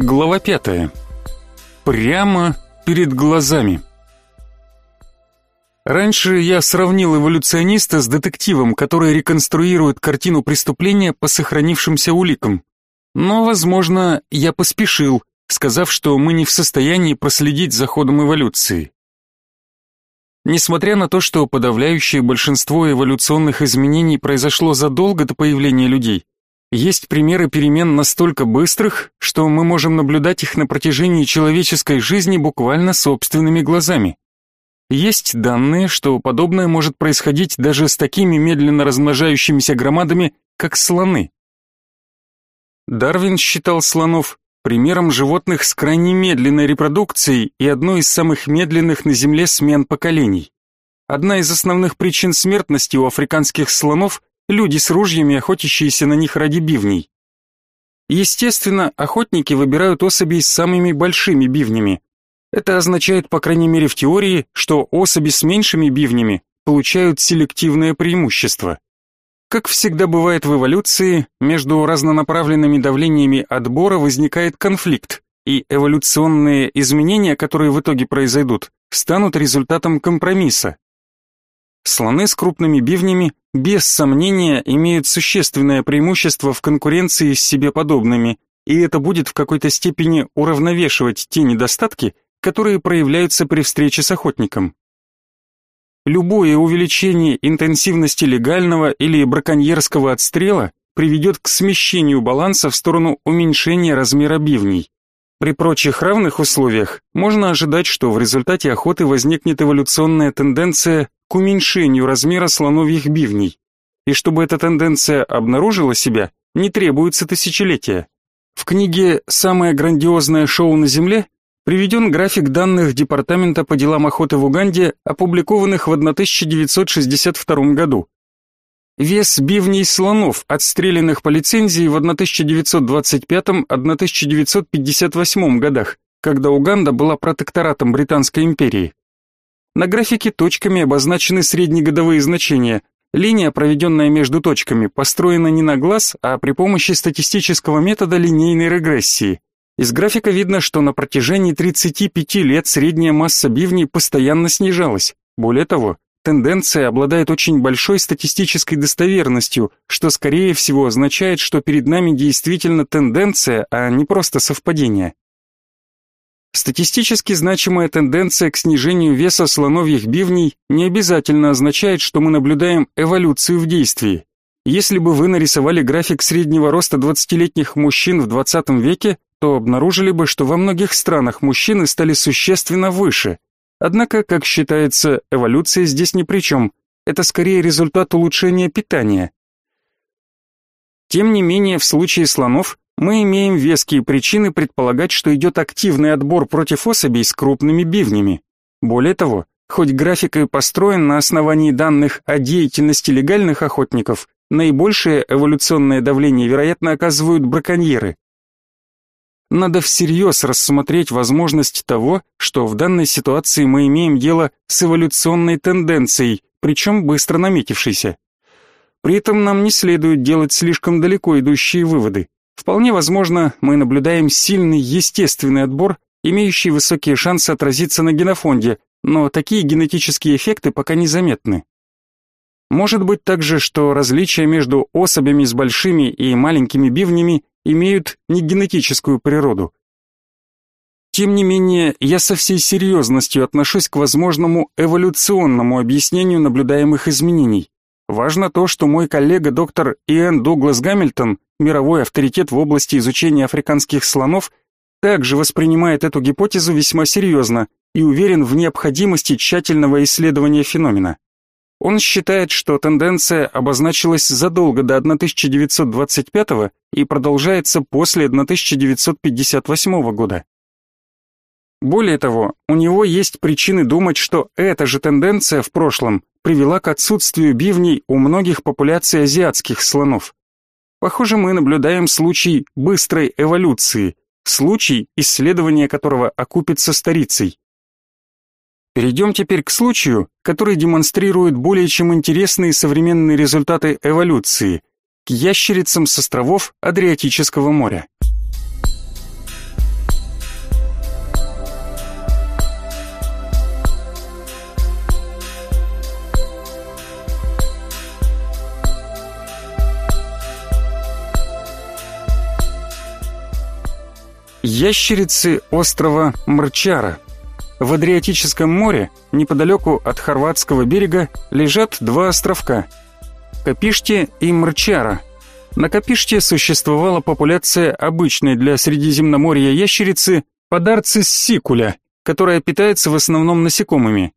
Глава пятая. Прямо перед глазами. Раньше я сравнил эволюциониста с детективом, который реконструирует картину преступления по сохранившимся уликам. Но, возможно, я поспешил, сказав, что мы не в состоянии проследить за ходом эволюции. Несмотря на то, что подавляющее большинство эволюционных изменений произошло задолго до появления людей, есть примеры перемен настолько быстрых, что мы можем наблюдать их на протяжении человеческой жизни буквально собственными глазами. Есть данные, что подобное может происходить даже с такими медленно размножающимися громадами, как слоны. Дарвин считал слонов примером животных с крайне медленной репродукцией и одной из самых медленных на Земле смен поколений. Одна из основных причин смертности у африканских слонов люди с ружьями, охотящиеся на них ради бивней. Естественно, охотники выбирают особей с самыми большими бивнями. Это означает, по крайней мере в теории, что особи с меньшими бивнями получают селективное преимущество. Как всегда бывает в эволюции, между разнонаправленными давлениями отбора возникает конфликт, и эволюционные изменения, которые в итоге произойдут, станут результатом компромисса. Слоны с крупными бивнями, без сомнения, имеют существенное преимущество в конкуренции с себе подобными, и это будет в какой-то степени уравновешивать те недостатки, которые проявляются при встрече с охотником. Любое увеличение интенсивности легального или браконьерского отстрела приведет к смещению баланса в сторону уменьшения размера бивней. При прочих равных условиях можно ожидать, что в результате охоты возникнет эволюционная тенденция к уменьшению размера слоновьих бивней. И чтобы эта тенденция обнаружила себя, не требуется тысячелетия. В книге «Самое грандиозное шоу на Земле» приведен график данных Департамента по делам охоты в Уганде, опубликованных в 1962 году. Вес бивней слонов, отстрелянных по лицензии в 1925-1958 годах, когда Уганда была протекторатом Британской империи. На графике точками обозначены среднегодовые значения. Линия, проведенная между точками, построена не на глаз, а при помощи статистического метода линейной регрессии. Из графика видно, что на протяжении 35 лет средняя масса бивней постоянно снижалась. Более того, тенденция обладает очень большой статистической достоверностью, что скорее всего означает, что перед нами действительно тенденция, а не просто совпадение. Статистически значимая тенденция к снижению веса слоновьих бивней не обязательно означает, что мы наблюдаем эволюцию в действии. Если бы вы нарисовали график среднего роста 20-летних мужчин в 20 веке, то обнаружили бы, что во многих странах мужчины стали существенно выше. Однако, как считается, эволюция здесь ни при чем. Это скорее результат улучшения питания. Тем не менее, в случае слонов мы имеем веские причины предполагать, что идет активный отбор против особей с крупными бивнями. Более того, хоть график и построен на основании данных о деятельности легальных охотников, наибольшее эволюционное давление, вероятно, оказывают браконьеры. Надо всерьез рассмотреть возможность того, что в данной ситуации мы имеем дело с эволюционной тенденцией, причем быстро наметившейся. При этом нам не следует делать слишком далеко идущие выводы. Вполне возможно, мы наблюдаем сильный естественный отбор, имеющий высокие шансы отразиться на генофонде, но такие генетические эффекты пока незаметны. Может быть также, что различия между особями с большими и маленькими бивнями имеют не генетическую природу. Тем не менее, я со всей серьезностью отношусь к возможному эволюционному объяснению наблюдаемых изменений. Важно то, что мой коллега доктор Иэн Дуглас Гамильтон, мировой авторитет в области изучения африканских слонов, также воспринимает эту гипотезу весьма серьезно и уверен в необходимости тщательного исследования феномена. Он считает, что тенденция обозначилась задолго до 1925 и продолжается после 1958 года. Более того, у него есть причины думать, что эта же тенденция в прошлом привела к отсутствию бивней у многих популяций азиатских слонов. Похоже, мы наблюдаем случай быстрой эволюции, случай, исследования которого окупится старицей. Перейдем теперь к случаю, который демонстрирует более чем интересные современные результаты эволюции, к ящерицам с островов Адриатического моря. Ящерицы острова Мрчара. В Адриатическом море, неподалеку от хорватского берега, лежат два островка – Капиште и Мрчара. На Капиште существовала популяция обычной для Средиземноморья ящерицы Подарцис сикуля, которая питается в основном насекомыми.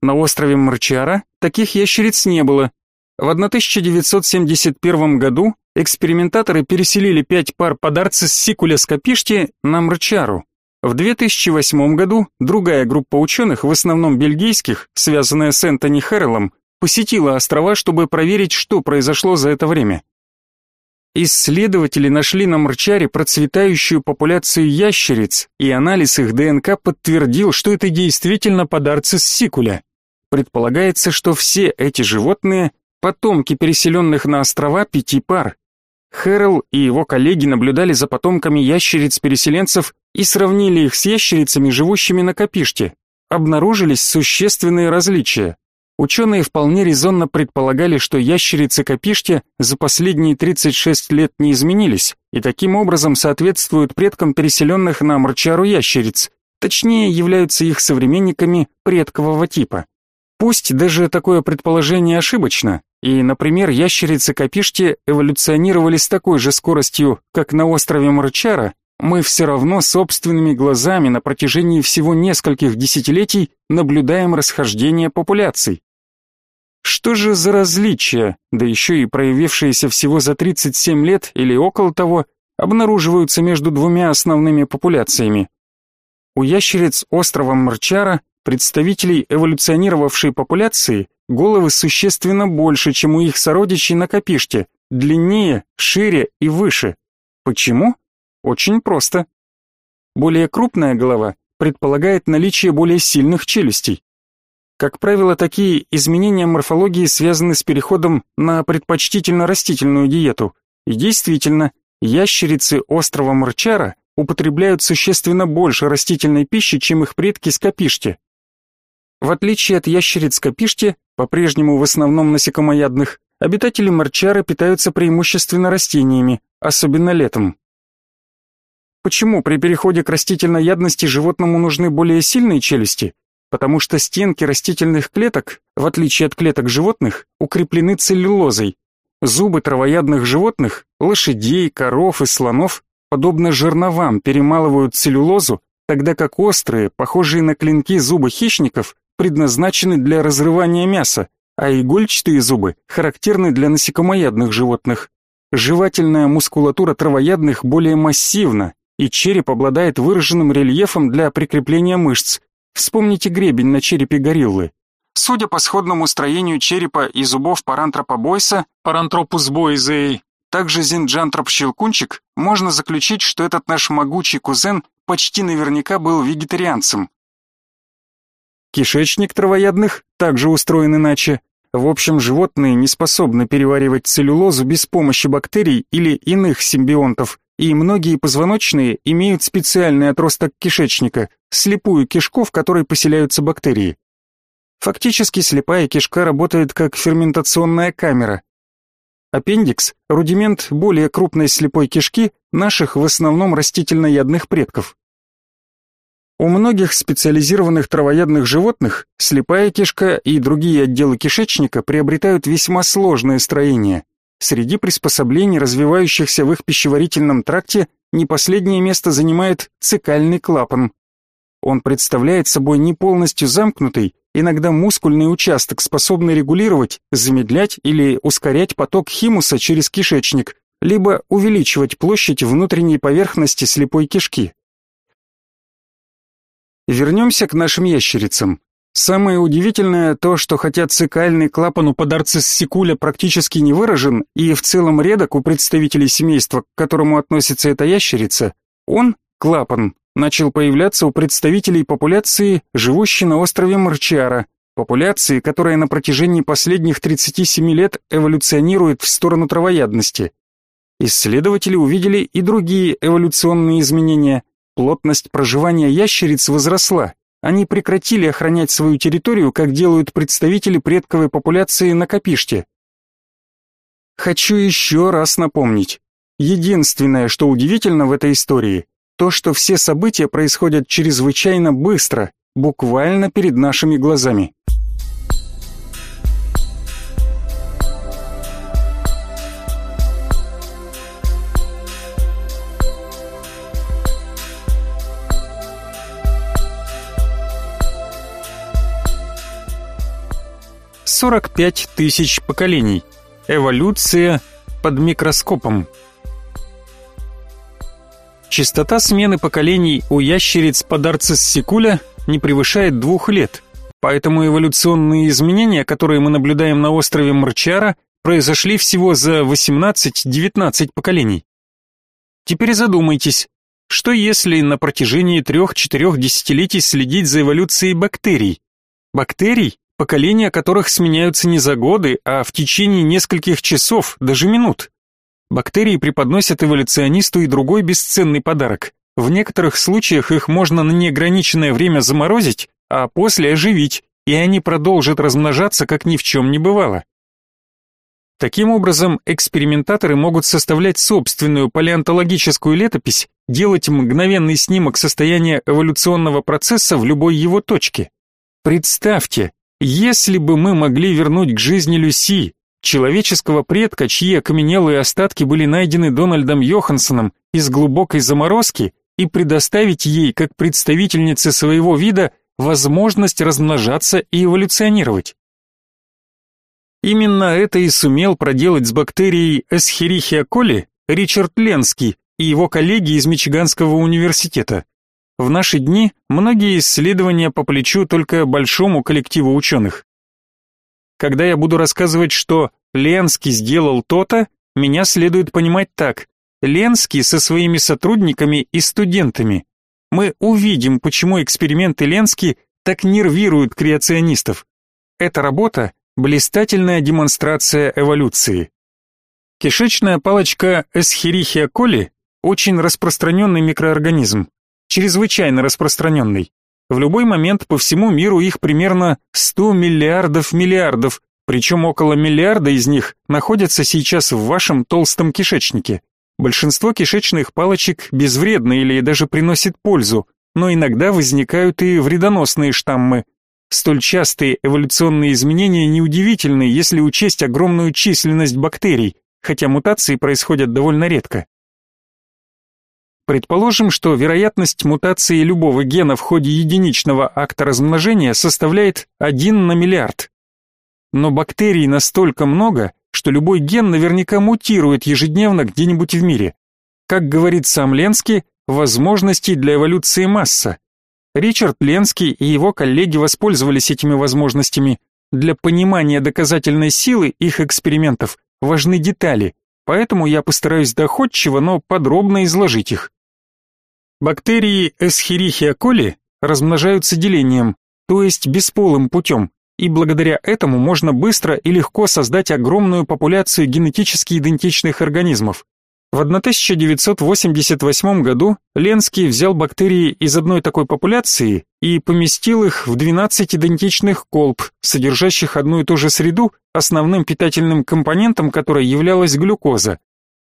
На острове Мрчара таких ящериц не было. В 1971 году экспериментаторы переселили пять пар сикуля с Капишти на Мрчару. В 2008 году другая группа ученых, в основном бельгийских, связанная с Энтони Хэрреллом, посетила острова, чтобы проверить, что произошло за это время. Исследователи нашли на Мрчаре процветающую популяцию ящериц, и анализ их ДНК подтвердил, что это действительно подарцы с сикуля. Предполагается, что все эти животные – потомки переселенных на острова пяти пар. Хэрл и его коллеги наблюдали за потомками ящериц-переселенцев и сравнили их с ящерицами, живущими на Капиште. Обнаружились существенные различия. Ученые вполне резонно предполагали, что ящерицы Капиште за последние 36 лет не изменились и таким образом соответствуют предкам переселенных на Мрчару ящериц, точнее являются их современниками предкового типа. Пусть даже такое предположение ошибочно, и, например, ящерицы Капиште эволюционировали с такой же скоростью, как на острове Мрчара, мы все равно собственными глазами на протяжении всего нескольких десятилетий наблюдаем расхождение популяций. Что же за различия, да еще и проявившиеся всего за 37 лет или около того, обнаруживаются между двумя основными популяциями? У ящериц острова Мрчара, представителей эволюционировавшей популяции, головы существенно больше, чем у их сородичей на Капиште, длиннее, шире и выше. Почему? Очень просто. Более крупная голова предполагает наличие более сильных челюстей. Как правило, такие изменения морфологии связаны с переходом на предпочтительно растительную диету. И действительно, ящерицы острова Мрчара употребляют существенно больше растительной пищи, чем их предки скопишти. В отличие от ящериц скопишти, по-прежнему в основном насекомоядных, обитатели Мрчара питаются преимущественно растениями, особенно летом. Почему при переходе к растительноядности животному нужны более сильные челюсти? Потому что стенки растительных клеток, в отличие от клеток животных, укреплены целлюлозой. Зубы травоядных животных, лошадей, коров и слонов, подобно жерновам, перемалывают целлюлозу, тогда как острые, похожие на клинки зубы хищников, предназначены для разрывания мяса, а игольчатые зубы характерны для насекомоядных животных. Жевательная мускулатура травоядных более массивна, и череп обладает выраженным рельефом для прикрепления мышц. Вспомните гребень на черепе гориллы. Судя по сходному строению черепа и зубов парантропобойса, парантропус бойзей, также зинджантроп-щелкунчик, можно заключить, что этот наш могучий кузен почти наверняка был вегетарианцем. Кишечник травоядных также устроен иначе. В общем, животные не способны переваривать целлюлозу без помощи бактерий или иных симбионтов, и многие позвоночные имеют специальный отросток кишечника, слепую кишку, в которой поселяются бактерии. Фактически слепая кишка работает как ферментационная камера. Аппендикс – рудимент более крупной слепой кишки наших в основном растительноядных предков. У многих специализированных травоядных животных слепая кишка и другие отделы кишечника приобретают весьма сложное строение. Среди приспособлений, развивающихся в их пищеварительном тракте, не последнее место занимает цикальный клапан. Он представляет собой не полностью замкнутый, иногда мускульный участок, способный регулировать, замедлять или ускорять поток химуса через кишечник, либо увеличивать площадь внутренней поверхности слепой кишки. Вернемся к нашим ящерицам. Самое удивительное то, что хотя цикальный клапан у подарцис сикуля практически не выражен и в целом редок у представителей семейства, к которому относится эта ящерица, он, клапан, начал появляться у представителей популяции, живущей на острове Марчара, популяции, которая на протяжении последних 37 лет эволюционирует в сторону травоядности. Исследователи увидели и другие эволюционные изменения. Плотность проживания ящериц возросла, они прекратили охранять свою территорию, как делают представители предковой популяции на Капиште. Хочу еще раз напомнить. Единственное, что удивительно в этой истории, то, что все события происходят чрезвычайно быстро, буквально перед нашими глазами. Сорок пять тысяч поколений. Эволюция под микроскопом. Частота смены поколений у ящериц подарцис-сикуля не превышает двух лет, поэтому эволюционные изменения, которые мы наблюдаем на острове Мрчара, произошли всего за 18-19 поколений. Теперь задумайтесь, что если на протяжении трех-четырех десятилетий следить за эволюцией бактерий? Бактерий, поколения которых сменяются не за годы, а в течение нескольких часов, даже минут. Бактерии преподносят эволюционисту и другой бесценный подарок. В некоторых случаях их можно на неограниченное время заморозить, а после оживить, и они продолжат размножаться, как ни в чем не бывало. Таким образом, экспериментаторы могут составлять собственную палеонтологическую летопись, делать мгновенный снимок состояния эволюционного процесса в любой его точке. Представьте, если бы мы могли вернуть к жизни Люси, человеческого предка, чьи окаменелые остатки были найдены Дональдом Йоханссоном из глубокой заморозки, и предоставить ей, как представительнице своего вида, возможность размножаться и эволюционировать. Именно это и сумел проделать с бактерией Escherichia coli Ричард Ленский и его коллеги из Мичиганского университета. В наши дни многие исследования по плечу только большому коллективу ученых. Когда я буду рассказывать, что Ленский сделал то-то, меня следует понимать так. Ленский со своими сотрудниками и студентами. Мы увидим, почему эксперименты Ленски так нервируют креационистов. Эта работа – блистательная демонстрация эволюции. Кишечная палочка Escherichia coli – очень распространенный микроорганизм, чрезвычайно распространенный. В любой момент по всему миру их примерно 100 миллиардов миллиардов, причем около миллиарда из них находятся сейчас в вашем толстом кишечнике. Большинство кишечных палочек безвредны или даже приносят пользу, но иногда возникают и вредоносные штаммы. Столь частые эволюционные изменения неудивительны, если учесть огромную численность бактерий, хотя мутации происходят довольно редко. Предположим, что вероятность мутации любого гена в ходе единичного акта размножения составляет 1 на миллиард. Но бактерий настолько много, что любой ген наверняка мутирует ежедневно где-нибудь в мире. Как говорит сам Ленский, возможностей для эволюции масса. Ричард Ленский и его коллеги воспользовались этими возможностями. Для понимания доказательной силы их экспериментов важны детали, поэтому я постараюсь доходчиво, но подробно изложить их. Бактерии Escherichia coli размножаются делением, то есть бесполым путем, и благодаря этому можно быстро и легко создать огромную популяцию генетически идентичных организмов. В 1988 году Ленский взял бактерии из одной такой популяции и поместил их в 12 идентичных колб, содержащих одну и ту же среду, основным питательным компонентом которой являлась глюкоза.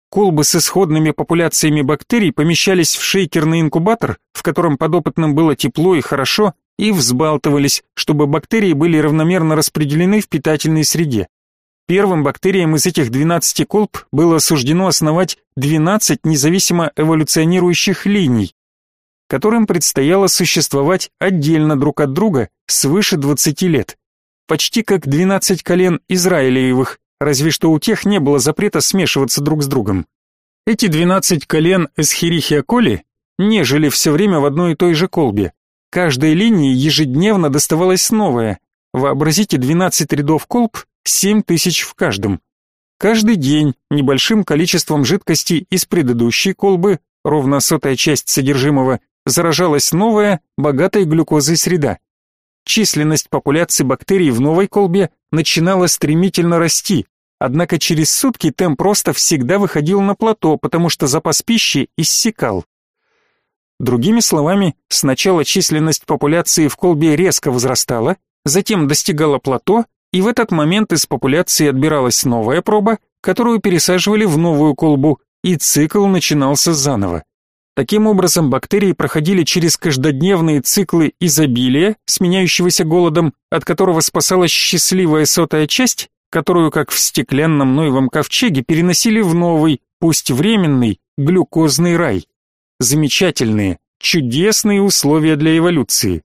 Колбы с исходными популяциями бактерий помещались в шейкерный инкубатор, в котором подопытным было тепло и хорошо, и взбалтывались, чтобы бактерии были равномерно распределены в питательной среде. Первым бактериям из этих 12 колб было суждено основать 12 независимо эволюционирующих линий, которым предстояло существовать отдельно друг от друга свыше 20 лет. Почти как 12 колен Израилевых, разве что у тех не было запрета смешиваться друг с другом. Эти 12 колен Эсхирихия коли не жили все время в одной и той же колбе. Каждой линии ежедневно доставалось новое. Вообразите 12 рядов колб, 7 тысяч в каждом. Каждый день небольшим количеством жидкости из предыдущей колбы, ровно сотая часть содержимого, заражалась новая, богатая глюкозой среда. Численность популяции бактерий в новой колбе начинала стремительно расти, однако через сутки темп просто всегда выходил на плато, потому что запас пищи иссякал. Другими словами, сначала численность популяции в колбе резко возрастала, затем достигала плато, и в этот момент из популяции отбиралась новая проба, которую пересаживали в новую колбу, и цикл начинался заново. Таким образом, бактерии проходили через каждодневные циклы изобилия, сменяющегося голодом, от которого спасалась счастливая сотая часть, которую, как в стеклянном Ноевом ковчеге, переносили в новый, пусть временный, глюкозный рай. Замечательные, чудесные условия для эволюции.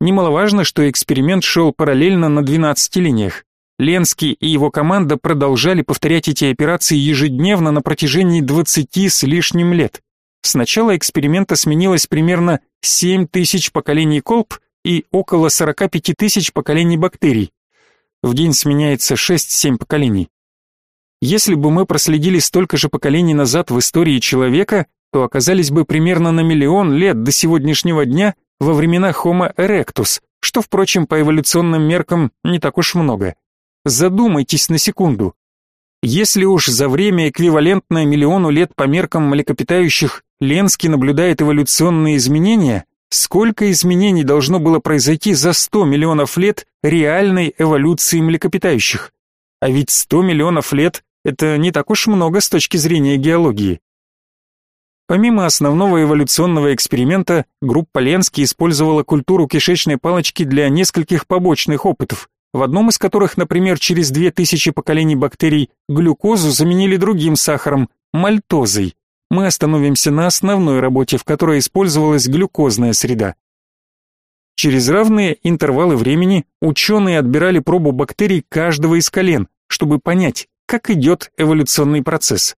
Немаловажно, что эксперимент шел параллельно на 12 линиях. Ленский и его команда продолжали повторять эти операции ежедневно на протяжении 20 с лишним лет. С начала эксперимента сменилось примерно 7 тысяч поколений колб и около 45 тысяч поколений бактерий. В день сменяется 6-7 поколений. Если бы мы проследили столько же поколений назад в истории человека, то оказались бы примерно на миллион лет до сегодняшнего дня во времена Homo erectus, что, впрочем, по эволюционным меркам не так уж много. Задумайтесь на секунду. Если уж за время, эквивалентное миллиону лет по меркам млекопитающих, Ленский наблюдает эволюционные изменения, сколько изменений должно было произойти за 100 миллионов лет реальной эволюции млекопитающих? А ведь 100 миллионов лет – это не так уж много с точки зрения геологии. Помимо основного эволюционного эксперимента, группа Ленский использовала культуру кишечной палочки для нескольких побочных опытов, в одном из которых, например, через 2000 поколений бактерий глюкозу заменили другим сахаром – мальтозой. Мы остановимся на основной работе, в которой использовалась глюкозная среда. Через равные интервалы времени ученые отбирали пробу бактерий каждого из колен, чтобы понять, как идет эволюционный процесс.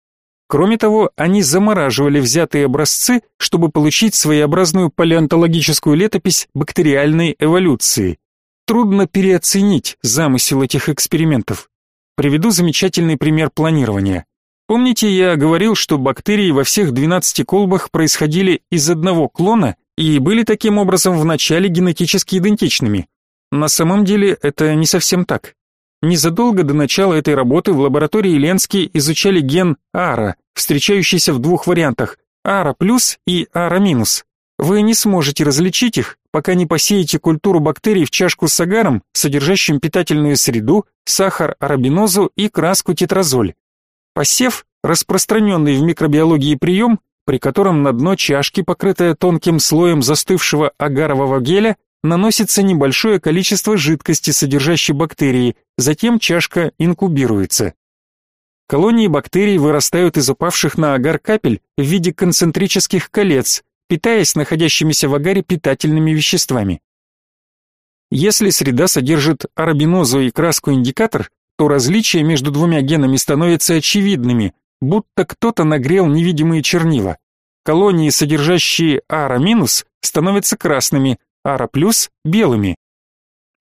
Кроме того, они замораживали взятые образцы, чтобы получить своеобразную палеонтологическую летопись бактериальной эволюции – Трудно переоценить замысел этих экспериментов. Приведу замечательный пример планирования. Помните, я говорил, что бактерии во всех 12 колбах происходили из одного клона и были таким образом вначале генетически идентичными? На самом деле это не совсем так. Незадолго до начала этой работы в лаборатории Ленски изучали ген АРА, встречающийся в двух вариантах – АРА плюс и АРА минус. Вы не сможете различить их, пока не посеете культуру бактерий в чашку с агаром, содержащим питательную среду, сахар арабинозу и краску тетразоль. Посев – распространенный в микробиологии прием, при котором на дно чашки, покрытое тонким слоем застывшего агарового геля, наносится небольшое количество жидкости, содержащей бактерии, затем чашка инкубируется. Колонии бактерий вырастают из упавших на агар капель в виде концентрических колец, питаясь находящимися в агаре питательными веществами. Если среда содержит арабинозу и краску-индикатор, то различия между двумя генами становятся очевидными, будто кто-то нагрел невидимые чернила. Колонии, содержащие ара-, становятся красными, ара+, белыми.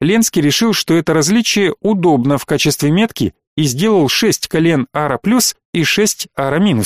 Ленский решил, что это различие удобно в качестве метки и сделал 6 колен ара+, и 6 ара-.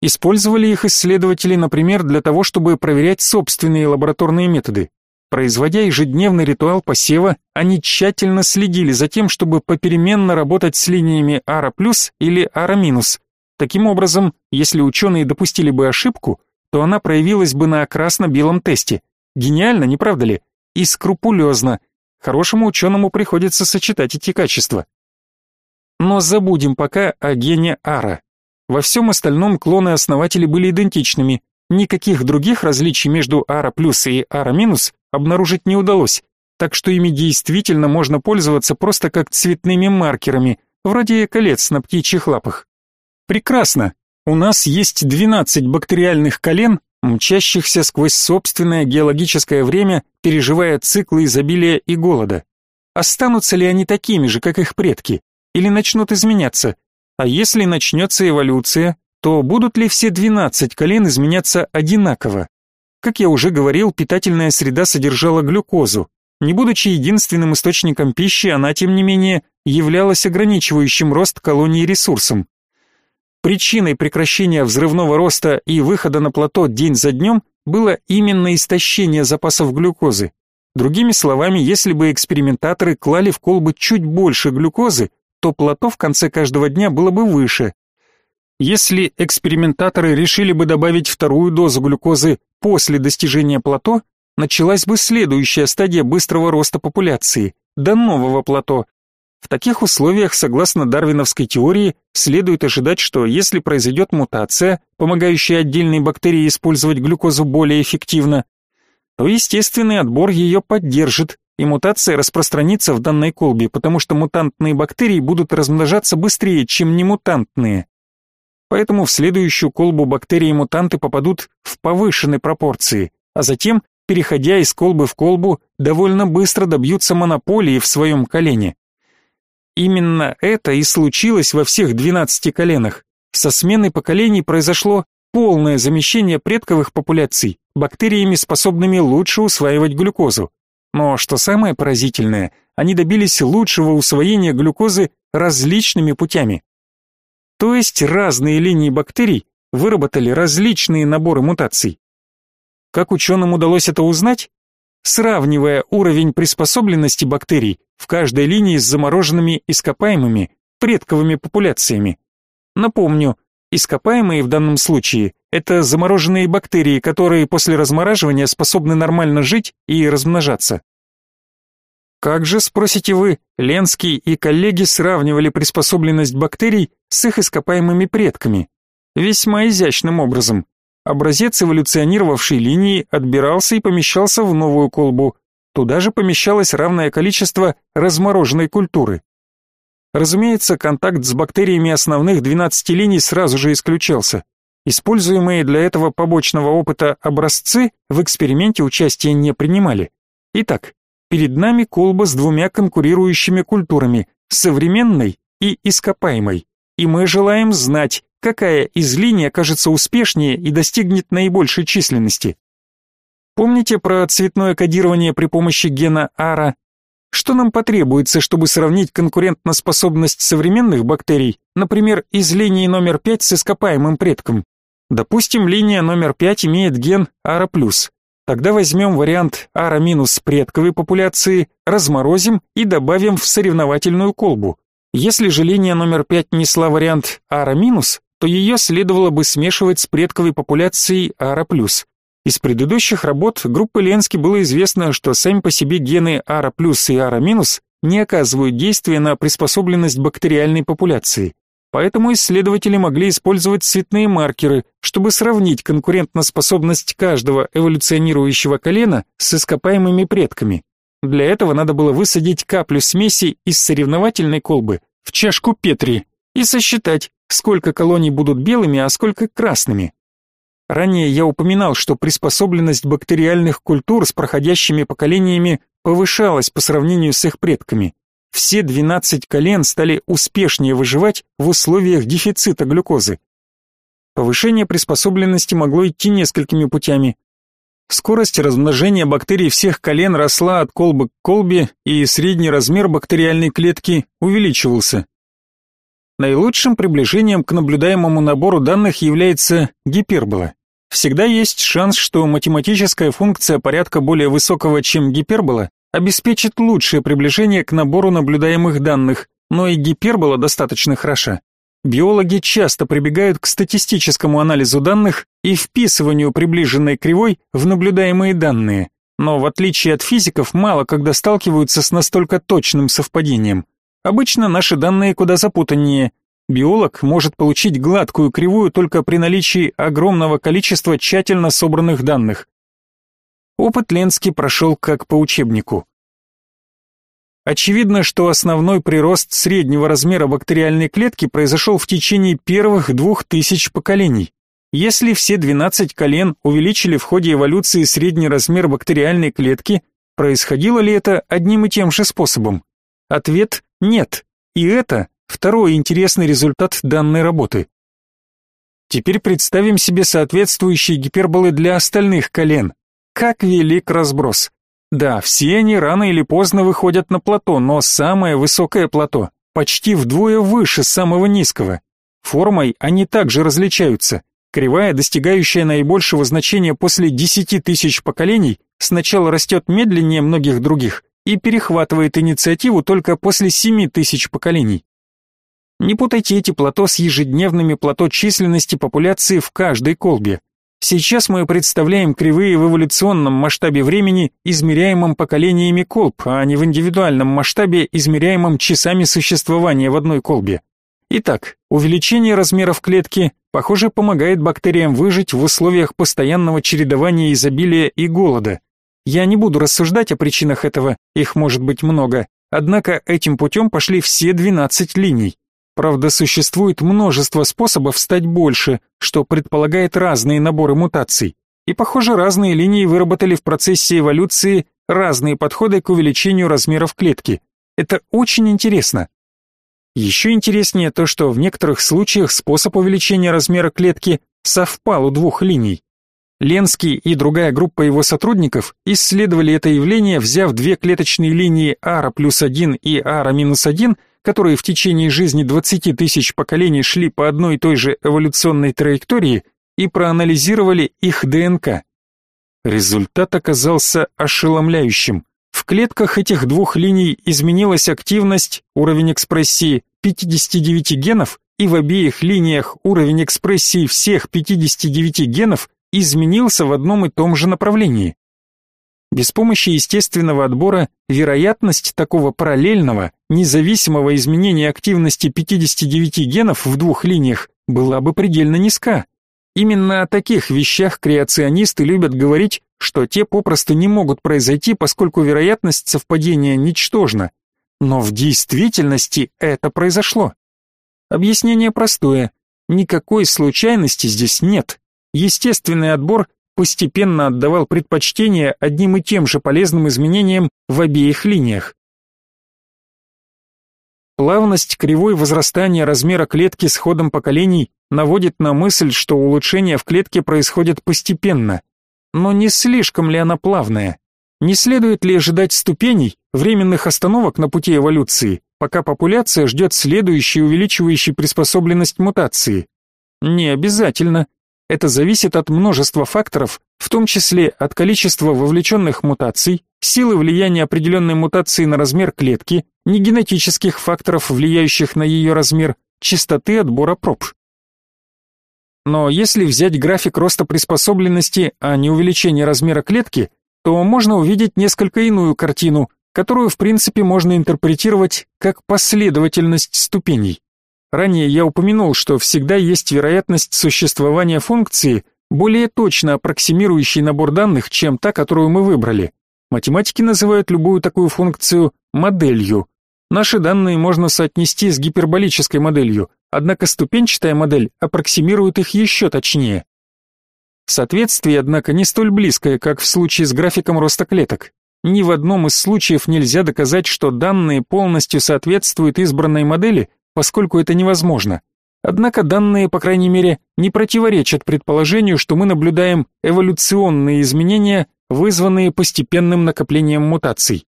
Использовали их исследователи, например, для того, чтобы проверять собственные лабораторные методы. Производя ежедневный ритуал посева, они тщательно следили за тем, чтобы попеременно работать с линиями ара плюс или ара минус. Таким образом, если ученые допустили бы ошибку, то она проявилась бы на красно-белом тесте. Гениально, не правда ли? И скрупулезно. Хорошему ученому приходится сочетать эти качества. Но забудем пока о гене ара. Во всем остальном клоны основателей были идентичными. Никаких других различий между ара плюс и ара минус обнаружить не удалось, так что ими действительно можно пользоваться просто как цветными маркерами, вроде колец на птичьих лапах. Прекрасно. У нас есть 12 бактериальных колен, мчащихся сквозь собственное геологическое время, переживая циклы изобилия и голода. Останутся ли они такими же, как их предки, или начнут изменяться? А если начнется эволюция, то будут ли все 12 колен изменяться одинаково? Как я уже говорил, питательная среда содержала глюкозу. Не будучи единственным источником пищи, она, тем не менее, являлась ограничивающим рост колонии ресурсом. Причиной прекращения взрывного роста и выхода на плато день за днем было именно истощение запасов глюкозы. Другими словами, если бы экспериментаторы клали в колбы чуть больше глюкозы, то плато в конце каждого дня было бы выше. Если экспериментаторы решили бы добавить вторую дозу глюкозы после достижения плато, началась бы следующая стадия быстрого роста популяции, до нового плато. В таких условиях, согласно дарвиновской теории, следует ожидать, что если произойдет мутация, помогающая отдельной бактерии использовать глюкозу более эффективно, то естественный отбор ее поддержит, и мутация распространится в данной колбе, потому что мутантные бактерии будут размножаться быстрее, чем немутантные. Поэтому в следующую колбу бактерии-мутанты попадут в повышенной пропорции, а затем, переходя из колбы в колбу, довольно быстро добьются монополии в своем колене. Именно это и случилось во всех 12 коленах. Со сменой поколений произошло полное замещение предковых популяций бактериями, способными лучше усваивать глюкозу. Но что самое поразительное, они добились лучшего усвоения глюкозы различными путями. То есть разные линии бактерий выработали различные наборы мутаций. Как ученым удалось это узнать? Сравнивая уровень приспособленности бактерий в каждой линии с замороженными ископаемыми предковыми популяциями. Напомню, ископаемые в данном случае – это замороженные бактерии, которые после размораживания способны нормально жить и размножаться. Как же, спросите вы, Ленский и коллеги сравнивали приспособленность бактерий с их ископаемыми предками? Весьма изящным образом. Образец эволюционировавшей линии отбирался и помещался в новую колбу. Туда же помещалось равное количество размороженной культуры. Разумеется, контакт с бактериями основных 12 линий сразу же исключался. Используемые для этого побочного опыта образцы в эксперименте участия не принимали. Итак, Перед нами колба с двумя конкурирующими культурами, современной и ископаемой. И мы желаем знать, какая из линий окажется успешнее и достигнет наибольшей численности. Помните про цветное кодирование при помощи гена ARA? Что нам потребуется, чтобы сравнить конкурентоспособность современных бактерий, например, из линии номер 5 с ископаемым предком? Допустим, линия номер 5 имеет ген ARA+. Тогда возьмем вариант ара предковой популяции, разморозим и добавим в соревновательную колбу. Если же линия номер 5 несла вариант ара то ее следовало бы смешивать с предковой популяцией ара. Из предыдущих работ группы Ленски было известно, что сами по себе гены ара и ара не оказывают действия на приспособленность бактериальной популяции. Поэтому исследователи могли использовать цветные маркеры, чтобы сравнить конкурентоспособность каждого эволюционирующего колена с ископаемыми предками. Для этого надо было высадить каплю смеси из соревновательной колбы в чашку Петри и сосчитать, сколько колоний будут белыми, а сколько красными. Ранее я упоминал, что приспособленность бактериальных культур с проходящими поколениями повышалась по сравнению с их предками все 12 колен стали успешнее выживать в условиях дефицита глюкозы. Повышение приспособленности могло идти несколькими путями. Скорость размножения бактерий всех колен росла от колбы к колбе, и средний размер бактериальной клетки увеличивался. Наилучшим приближением к наблюдаемому набору данных является гипербола. Всегда есть шанс, что математическая функция порядка более высокого, чем гипербола, обеспечит лучшее приближение к набору наблюдаемых данных, но и гипербола достаточно хороша. Биологи часто прибегают к статистическому анализу данных и вписыванию приближенной кривой в наблюдаемые данные, но в отличие от физиков мало когда сталкиваются с настолько точным совпадением. Обычно наши данные куда запутаннее. Биолог может получить гладкую кривую только при наличии огромного количества тщательно собранных данных. Опыт Ленский прошел как по учебнику. Очевидно, что основной прирост среднего размера бактериальной клетки произошел в течение первых двух тысяч поколений. Если все 12 колен увеличили в ходе эволюции средний размер бактериальной клетки, происходило ли это одним и тем же способом? Ответ – нет. И это второй интересный результат данной работы. Теперь представим себе соответствующие гиперболы для остальных колен. Как велик разброс! Да, все они рано или поздно выходят на плато, но самое высокое плато почти вдвое выше самого низкого. Формой они также различаются. Кривая, достигающая наибольшего значения после 10 тысяч поколений, сначала растет медленнее многих других и перехватывает инициативу только после 7 тысяч поколений. Не путайте эти плато с ежедневными плато численности популяции в каждой колбе. Сейчас мы представляем кривые в эволюционном масштабе времени, измеряемом поколениями колб, а не в индивидуальном масштабе, измеряемом часами существования в одной колбе. Итак, увеличение размеров клетки, похоже, помогает бактериям выжить в условиях постоянного чередования изобилия и голода. Я не буду рассуждать о причинах этого, их может быть много, однако этим путем пошли все 12 линий. Правда, существует множество способов стать больше, что предполагает разные наборы мутаций. И, похоже, разные линии выработали в процессе эволюции разные подходы к увеличению размеров клетки. Это очень интересно. Еще интереснее то, что в некоторых случаях способ увеличения размера клетки совпал у двух линий. Ленский и другая группа его сотрудников исследовали это явление, взяв две клеточные линии ара плюс 1 и ара минус 1 которые в течение жизни 20 тысяч поколений шли по одной и той же эволюционной траектории и проанализировали их ДНК. Результат оказался ошеломляющим. В клетках этих двух линий изменилась активность, уровень экспрессии 59 генов, и в обеих линиях уровень экспрессии всех 59 генов изменился в одном и том же направлении. Без помощи естественного отбора вероятность такого параллельного, независимого изменения активности 59 генов в двух линиях была бы предельно низка. Именно о таких вещах креационисты любят говорить, что те попросту не могут произойти, поскольку вероятность совпадения ничтожна. Но в действительности это произошло. Объяснение простое. Никакой случайности здесь нет. Естественный отбор постепенно отдавал предпочтение одним и тем же полезным изменениям в обеих линиях. Плавность кривой возрастания размера клетки с ходом поколений наводит на мысль, что улучшение в клетке происходит постепенно. Но не слишком ли она плавная? Не следует ли ожидать ступеней, временных остановок на пути эволюции, пока популяция ждет следующей увеличивающей приспособленность мутации? Не обязательно. Это зависит от множества факторов, в том числе от количества вовлеченных мутаций, силы влияния определенной мутации на размер клетки, негенетических факторов, влияющих на ее размер, частоты отбора проб. Но если взять график роста приспособленности, а не увеличение размера клетки, то можно увидеть несколько иную картину, которую в принципе можно интерпретировать как последовательность ступеней. Ранее я упомянул, что всегда есть вероятность существования функции, более точно аппроксимирующей набор данных, чем та, которую мы выбрали. Математики называют любую такую функцию моделью. Наши данные можно соотнести с гиперболической моделью, однако ступенчатая модель аппроксимирует их еще точнее. Соответствие, однако, не столь близкое, как в случае с графиком роста клеток. Ни в одном из случаев нельзя доказать, что данные полностью соответствуют избранной модели, поскольку это невозможно. Однако данные, по крайней мере, не противоречат предположению, что мы наблюдаем эволюционные изменения, вызванные постепенным накоплением мутаций.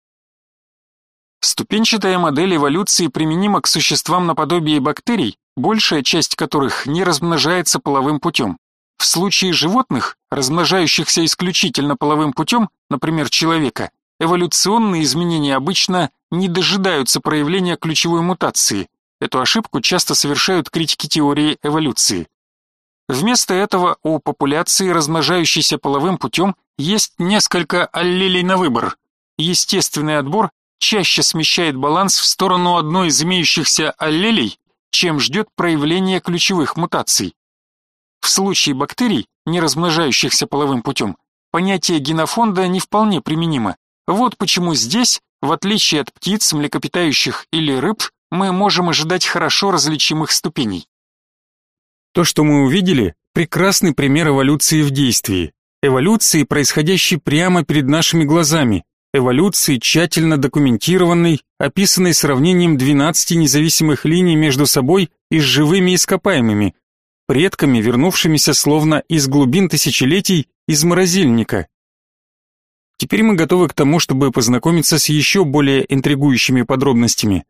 Ступенчатая модель эволюции применима к существам наподобие бактерий, большая часть которых не размножается половым путем. В случае животных, размножающихся исключительно половым путем, например, человека, эволюционные изменения обычно не дожидаются проявления ключевой мутации – Эту ошибку часто совершают критики теории эволюции. Вместо этого у популяции, размножающейся половым путем, есть несколько аллелей на выбор. Естественный отбор чаще смещает баланс в сторону одной из имеющихся аллелей, чем ждет проявления ключевых мутаций. В случае бактерий, не размножающихся половым путем, понятие генофонда не вполне применимо. Вот почему здесь, в отличие от птиц, млекопитающих или рыб, мы можем ожидать хорошо различимых ступеней. То, что мы увидели, прекрасный пример эволюции в действии. Эволюции, происходящей прямо перед нашими глазами. Эволюции, тщательно документированной, описанной сравнением 12 независимых линий между собой и с живыми ископаемыми, предками, вернувшимися словно из глубин тысячелетий из морозильника. Теперь мы готовы к тому, чтобы познакомиться с еще более интригующими подробностями.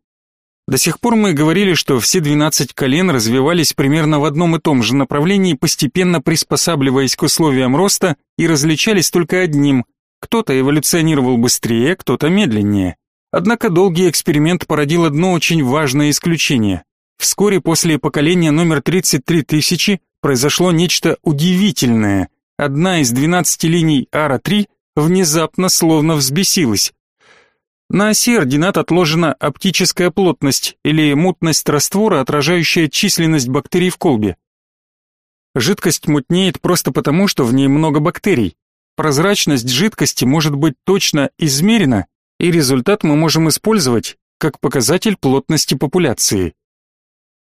До сих пор мы говорили, что все 12 колен развивались примерно в одном и том же направлении, постепенно приспосабливаясь к условиям роста и различались только одним. Кто-то эволюционировал быстрее, кто-то медленнее. Однако долгий эксперимент породил одно очень важное исключение. Вскоре после поколения номер 33 тысячи произошло нечто удивительное. одна из 12 линий ара-3 внезапно словно взбесилась. На оси ординат отложена оптическая плотность или мутность раствора, отражающая численность бактерий в колбе. Жидкость мутнеет просто потому, что в ней много бактерий. Прозрачность жидкости может быть точно измерена, и результат мы можем использовать как показатель плотности популяции.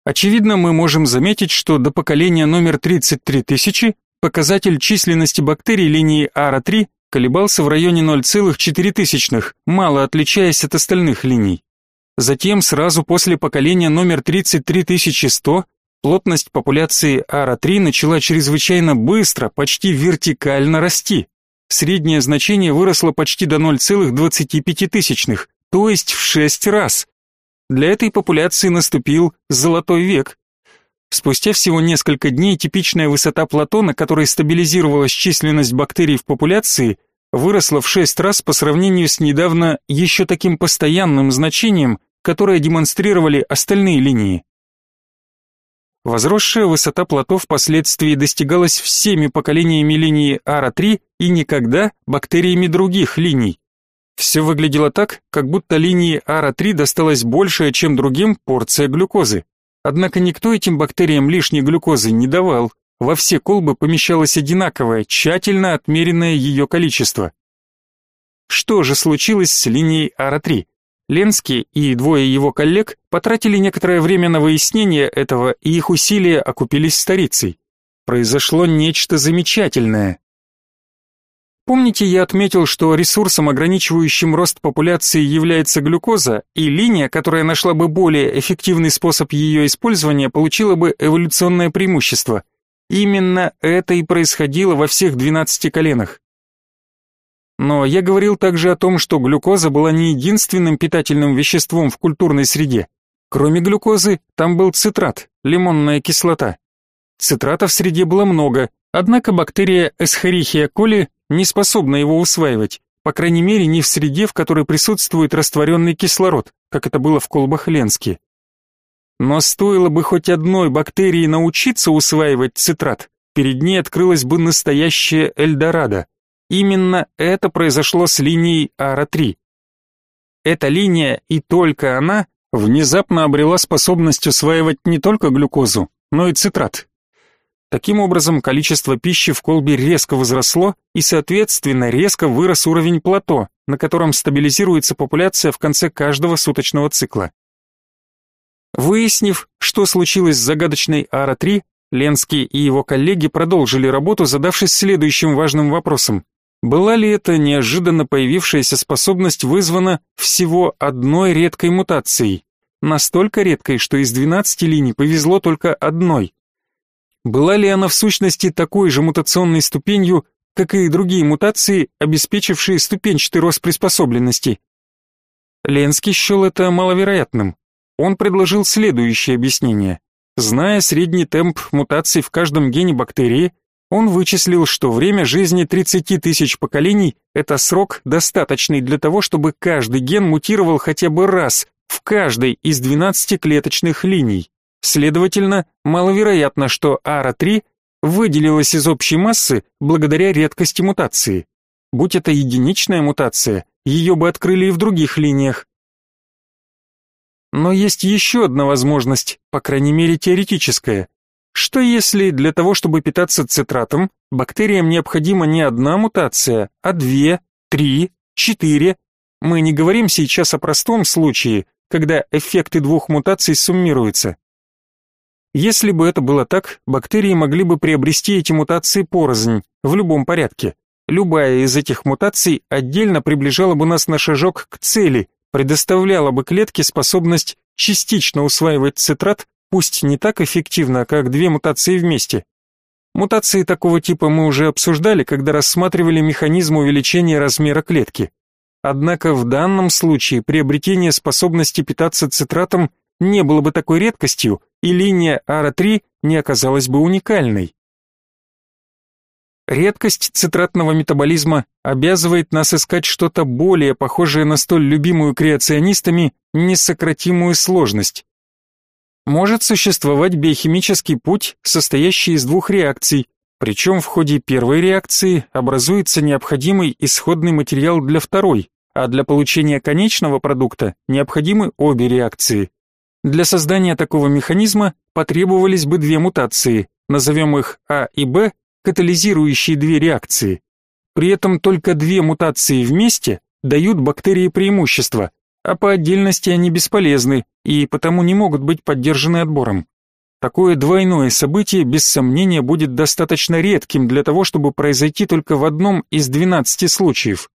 Очевидно, мы можем заметить, что до поколения номер 33 тысячи показатель численности бактерий линии АРА-3 колебался в районе 0,4, мало отличаясь от остальных линий. Затем, сразу после поколения номер 33100, плотность популяции АРА-3 начала чрезвычайно быстро, почти вертикально расти. Среднее значение выросло почти до 0,25, то есть в 6 раз. Для этой популяции наступил золотой век. Спустя всего несколько дней типичная высота плато, на которой стабилизировалась численность бактерий в популяции, выросла в 6 раз по сравнению с недавно еще таким постоянным значением, которое демонстрировали остальные линии. Возросшая высота плато впоследствии достигалась всеми поколениями линии АРА-3 и никогда бактериями других линий. Все выглядело так, как будто линии АРА-3 досталась большая, чем другим, порция глюкозы. Однако никто этим бактериям лишней глюкозы не давал. Во все колбы помещалось одинаковое, тщательно отмеренное ее количество. Что же случилось с линией АРА-3? Ленский и двое его коллег потратили некоторое время на выяснение этого, и их усилия окупились старицей. Произошло нечто замечательное. Помните, я отметил, что ресурсом, ограничивающим рост популяции, является глюкоза, и линия, которая нашла бы более эффективный способ ее использования, получила бы эволюционное преимущество. Именно это и происходило во всех 12 коленах. Но я говорил также о том, что глюкоза была не единственным питательным веществом в культурной среде. Кроме глюкозы, там был цитрат, лимонная кислота. Цитрата в среде было много, однако бактерия Escherichia coli не способна его усваивать, по крайней мере не в среде, в которой присутствует растворенный кислород, как это было в колбах Ленски. Но стоило бы хоть одной бактерии научиться усваивать цитрат, перед ней открылась бы настоящая Эльдорадо. Именно это произошло с линией АРА-3. Эта линия и только она внезапно обрела способность усваивать не только глюкозу, но и цитрат, Таким образом, количество пищи в колбе резко возросло, и, соответственно, резко вырос уровень плато, на котором стабилизируется популяция в конце каждого суточного цикла. Выяснив, что случилось с загадочной Ара-3, Ленский и его коллеги продолжили работу, задавшись следующим важным вопросом. Была ли эта неожиданно появившаяся способность вызвана всего одной редкой мутацией? Настолько редкой, что из 12 линий повезло только одной. Была ли она в сущности такой же мутационной ступенью, как и другие мутации, обеспечившие ступенчатый рост приспособленности? Ленский счел это маловероятным. Он предложил следующее объяснение. Зная средний темп мутаций в каждом гене бактерии, он вычислил, что время жизни 30 тысяч поколений – это срок, достаточный для того, чтобы каждый ген мутировал хотя бы раз в каждой из 12 клеточных линий. Следовательно, маловероятно, что АРА-3 выделилась из общей массы благодаря редкости мутации. Будь это единичная мутация, ее бы открыли и в других линиях. Но есть еще одна возможность, по крайней мере теоретическая. Что если для того, чтобы питаться цитратом, бактериям необходима не одна мутация, а две, три, четыре? Мы не говорим сейчас о простом случае, когда эффекты двух мутаций суммируются. Если бы это было так, бактерии могли бы приобрести эти мутации порознь, в любом порядке. Любая из этих мутаций отдельно приближала бы нас на шажок к цели, предоставляла бы клетке способность частично усваивать цитрат, пусть не так эффективно, как две мутации вместе. Мутации такого типа мы уже обсуждали, когда рассматривали механизм увеличения размера клетки. Однако в данном случае приобретение способности питаться цитратом не было бы такой редкостью, и линия АРА-3 не оказалась бы уникальной. Редкость цитратного метаболизма обязывает нас искать что-то более похожее на столь любимую креационистами несократимую сложность. Может существовать биохимический путь, состоящий из двух реакций, Причем в ходе первой реакции образуется необходимый исходный материал для второй, а для получения конечного продукта необходимы обе реакции. Для создания такого механизма потребовались бы две мутации, назовем их А и Б, катализирующие две реакции. При этом только две мутации вместе дают бактерии преимущество, а по отдельности они бесполезны и потому не могут быть поддержаны отбором. Такое двойное событие без сомнения будет достаточно редким для того, чтобы произойти только в одном из 12 случаев.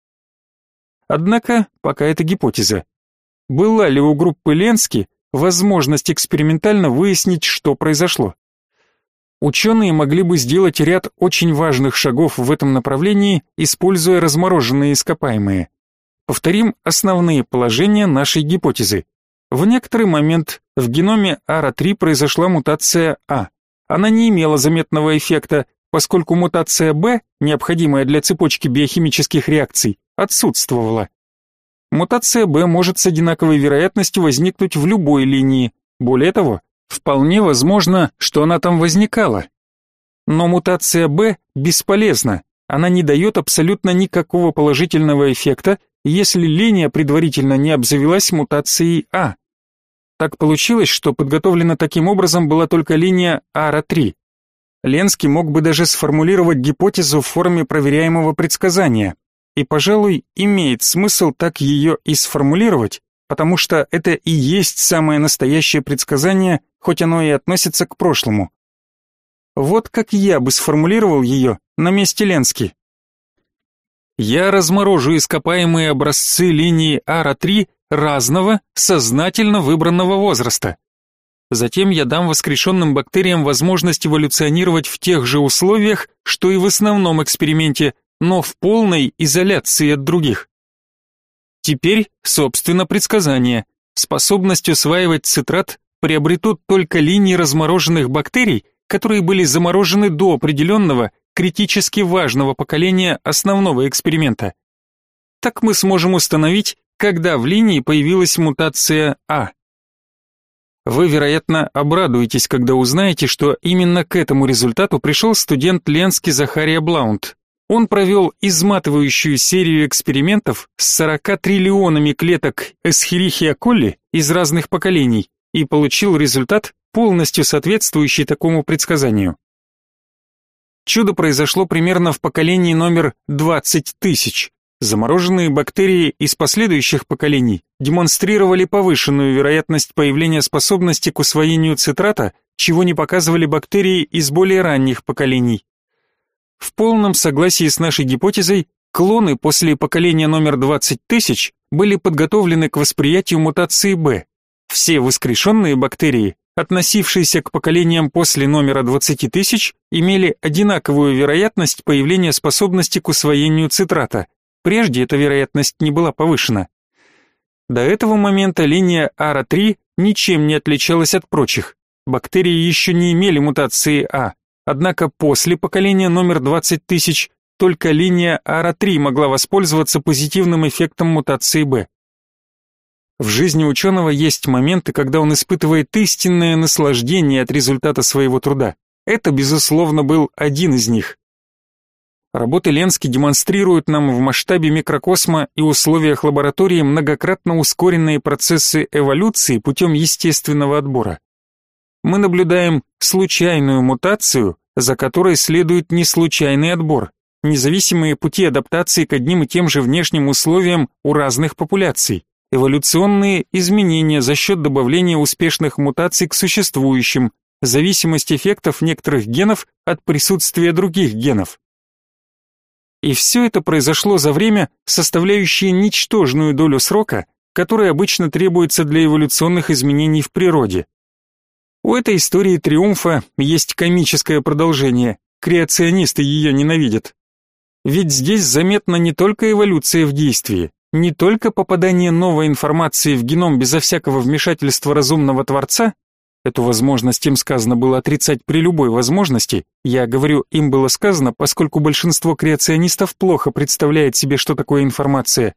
Однако, пока это гипотеза. Была ли у группы Ленски возможность экспериментально выяснить, что произошло? Ученые могли бы сделать ряд очень важных шагов в этом направлении, используя размороженные ископаемые. Повторим основные положения нашей гипотезы. В некоторый момент в геноме АРА-3 произошла мутация А. Она не имела заметного эффекта, поскольку мутация Б, необходимая для цепочки биохимических реакций, отсутствовала. Мутация Б может с одинаковой вероятностью возникнуть в любой линии. Более того, вполне возможно, что она там возникала. Но мутация Б бесполезна. Она не дает абсолютно никакого положительного эффекта, если линия предварительно не обзавелась мутацией А. Так получилось, что подготовлена таким образом была только линия АРА-3. Ленский мог бы даже сформулировать гипотезу в форме проверяемого предсказания. И, пожалуй, имеет смысл так ее и сформулировать, потому что это и есть самое настоящее предсказание, хоть оно и относится к прошлому. Вот как я бы сформулировал ее на месте Ленски. Я разморожу ископаемые образцы линии АРА-3 разного, сознательно выбранного возраста. Затем я дам воскрешенным бактериям возможность эволюционировать в тех же условиях, что и в основном эксперименте, но в полной изоляции от других. Теперь, собственно, предсказание. Способность усваивать цитрат приобретут только линии размороженных бактерий, которые были заморожены до определенного, критически важного поколения основного эксперимента. Так мы сможем установить, когда в линии появилась мутация А. Вы, вероятно, обрадуетесь, когда узнаете, что именно к этому результату пришел студент Ленский Захария Блаунд. Он провел изматывающую серию экспериментов с 40 триллионами клеток Эсхерихия колли из разных поколений и получил результат, полностью соответствующий такому предсказанию. Чудо произошло примерно в поколении номер 20 тысяч. Замороженные бактерии из последующих поколений демонстрировали повышенную вероятность появления способности к усвоению цитрата, чего не показывали бактерии из более ранних поколений. В полном согласии с нашей гипотезой, клоны после поколения номер 20 тысяч были подготовлены к восприятию мутации Б. Все воскрешенные бактерии, относившиеся к поколениям после номера 20 тысяч, имели одинаковую вероятность появления способности к усвоению цитрата, Прежде эта вероятность не была повышена. До этого момента линия АРА-3 ничем не отличалась от прочих. Бактерии еще не имели мутации А, однако после поколения номер 20 тысяч только линия АРА-3 могла воспользоваться позитивным эффектом мутации Б. В жизни ученого есть моменты, когда он испытывает истинное наслаждение от результата своего труда. Это, безусловно, был один из них. Работы Ленски демонстрируют нам в масштабе микрокосма и условиях лаборатории многократно ускоренные процессы эволюции путем естественного отбора. Мы наблюдаем случайную мутацию, за которой следует неслучайный отбор, независимые пути адаптации к одним и тем же внешним условиям у разных популяций, эволюционные изменения за счет добавления успешных мутаций к существующим, зависимость эффектов некоторых генов от присутствия других генов. И все это произошло за время, составляющее ничтожную долю срока, который обычно требуется для эволюционных изменений в природе. У этой истории триумфа есть комическое продолжение, креационисты ее ненавидят. Ведь здесь заметна не только эволюция в действии, не только попадание новой информации в геном безо всякого вмешательства разумного Творца, Эту возможность им сказано было отрицать при любой возможности. Я говорю, им было сказано, поскольку большинство креационистов плохо представляет себе, что такое информация.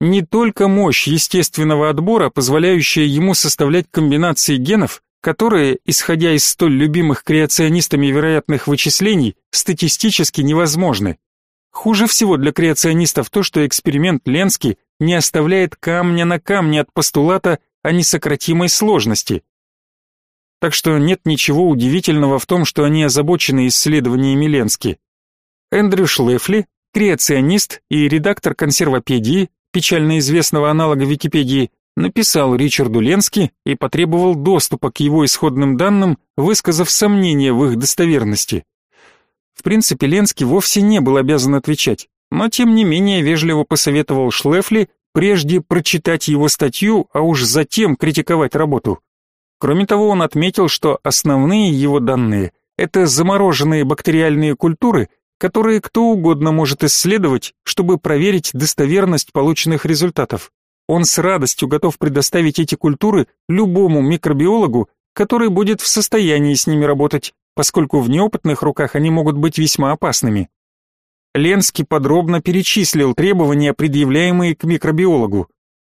Не только мощь естественного отбора, позволяющая ему составлять комбинации генов, которое, исходя из столь любимых креационистами вероятных вычислений, статистически невозможны. Хуже всего для креационистов то, что эксперимент Ленски не оставляет камня на камне от постулата о несократимой сложности. Так что нет ничего удивительного в том, что они озабочены исследованиями Ленски. Эндрю Шлефли, креационист и редактор консервопедии, печально известного аналога Википедии, написал Ричарду Ленски и потребовал доступа к его исходным данным, высказав сомнения в их достоверности. В принципе, Ленский вовсе не был обязан отвечать, но тем не менее вежливо посоветовал Шлефли прежде прочитать его статью, а уж затем критиковать работу. Кроме того, он отметил, что основные его данные – это замороженные бактериальные культуры, которые кто угодно может исследовать, чтобы проверить достоверность полученных результатов. Он с радостью готов предоставить эти культуры любому микробиологу, который будет в состоянии с ними работать, поскольку в неопытных руках они могут быть весьма опасными. Ленский подробно перечислил требования, предъявляемые к микробиологу.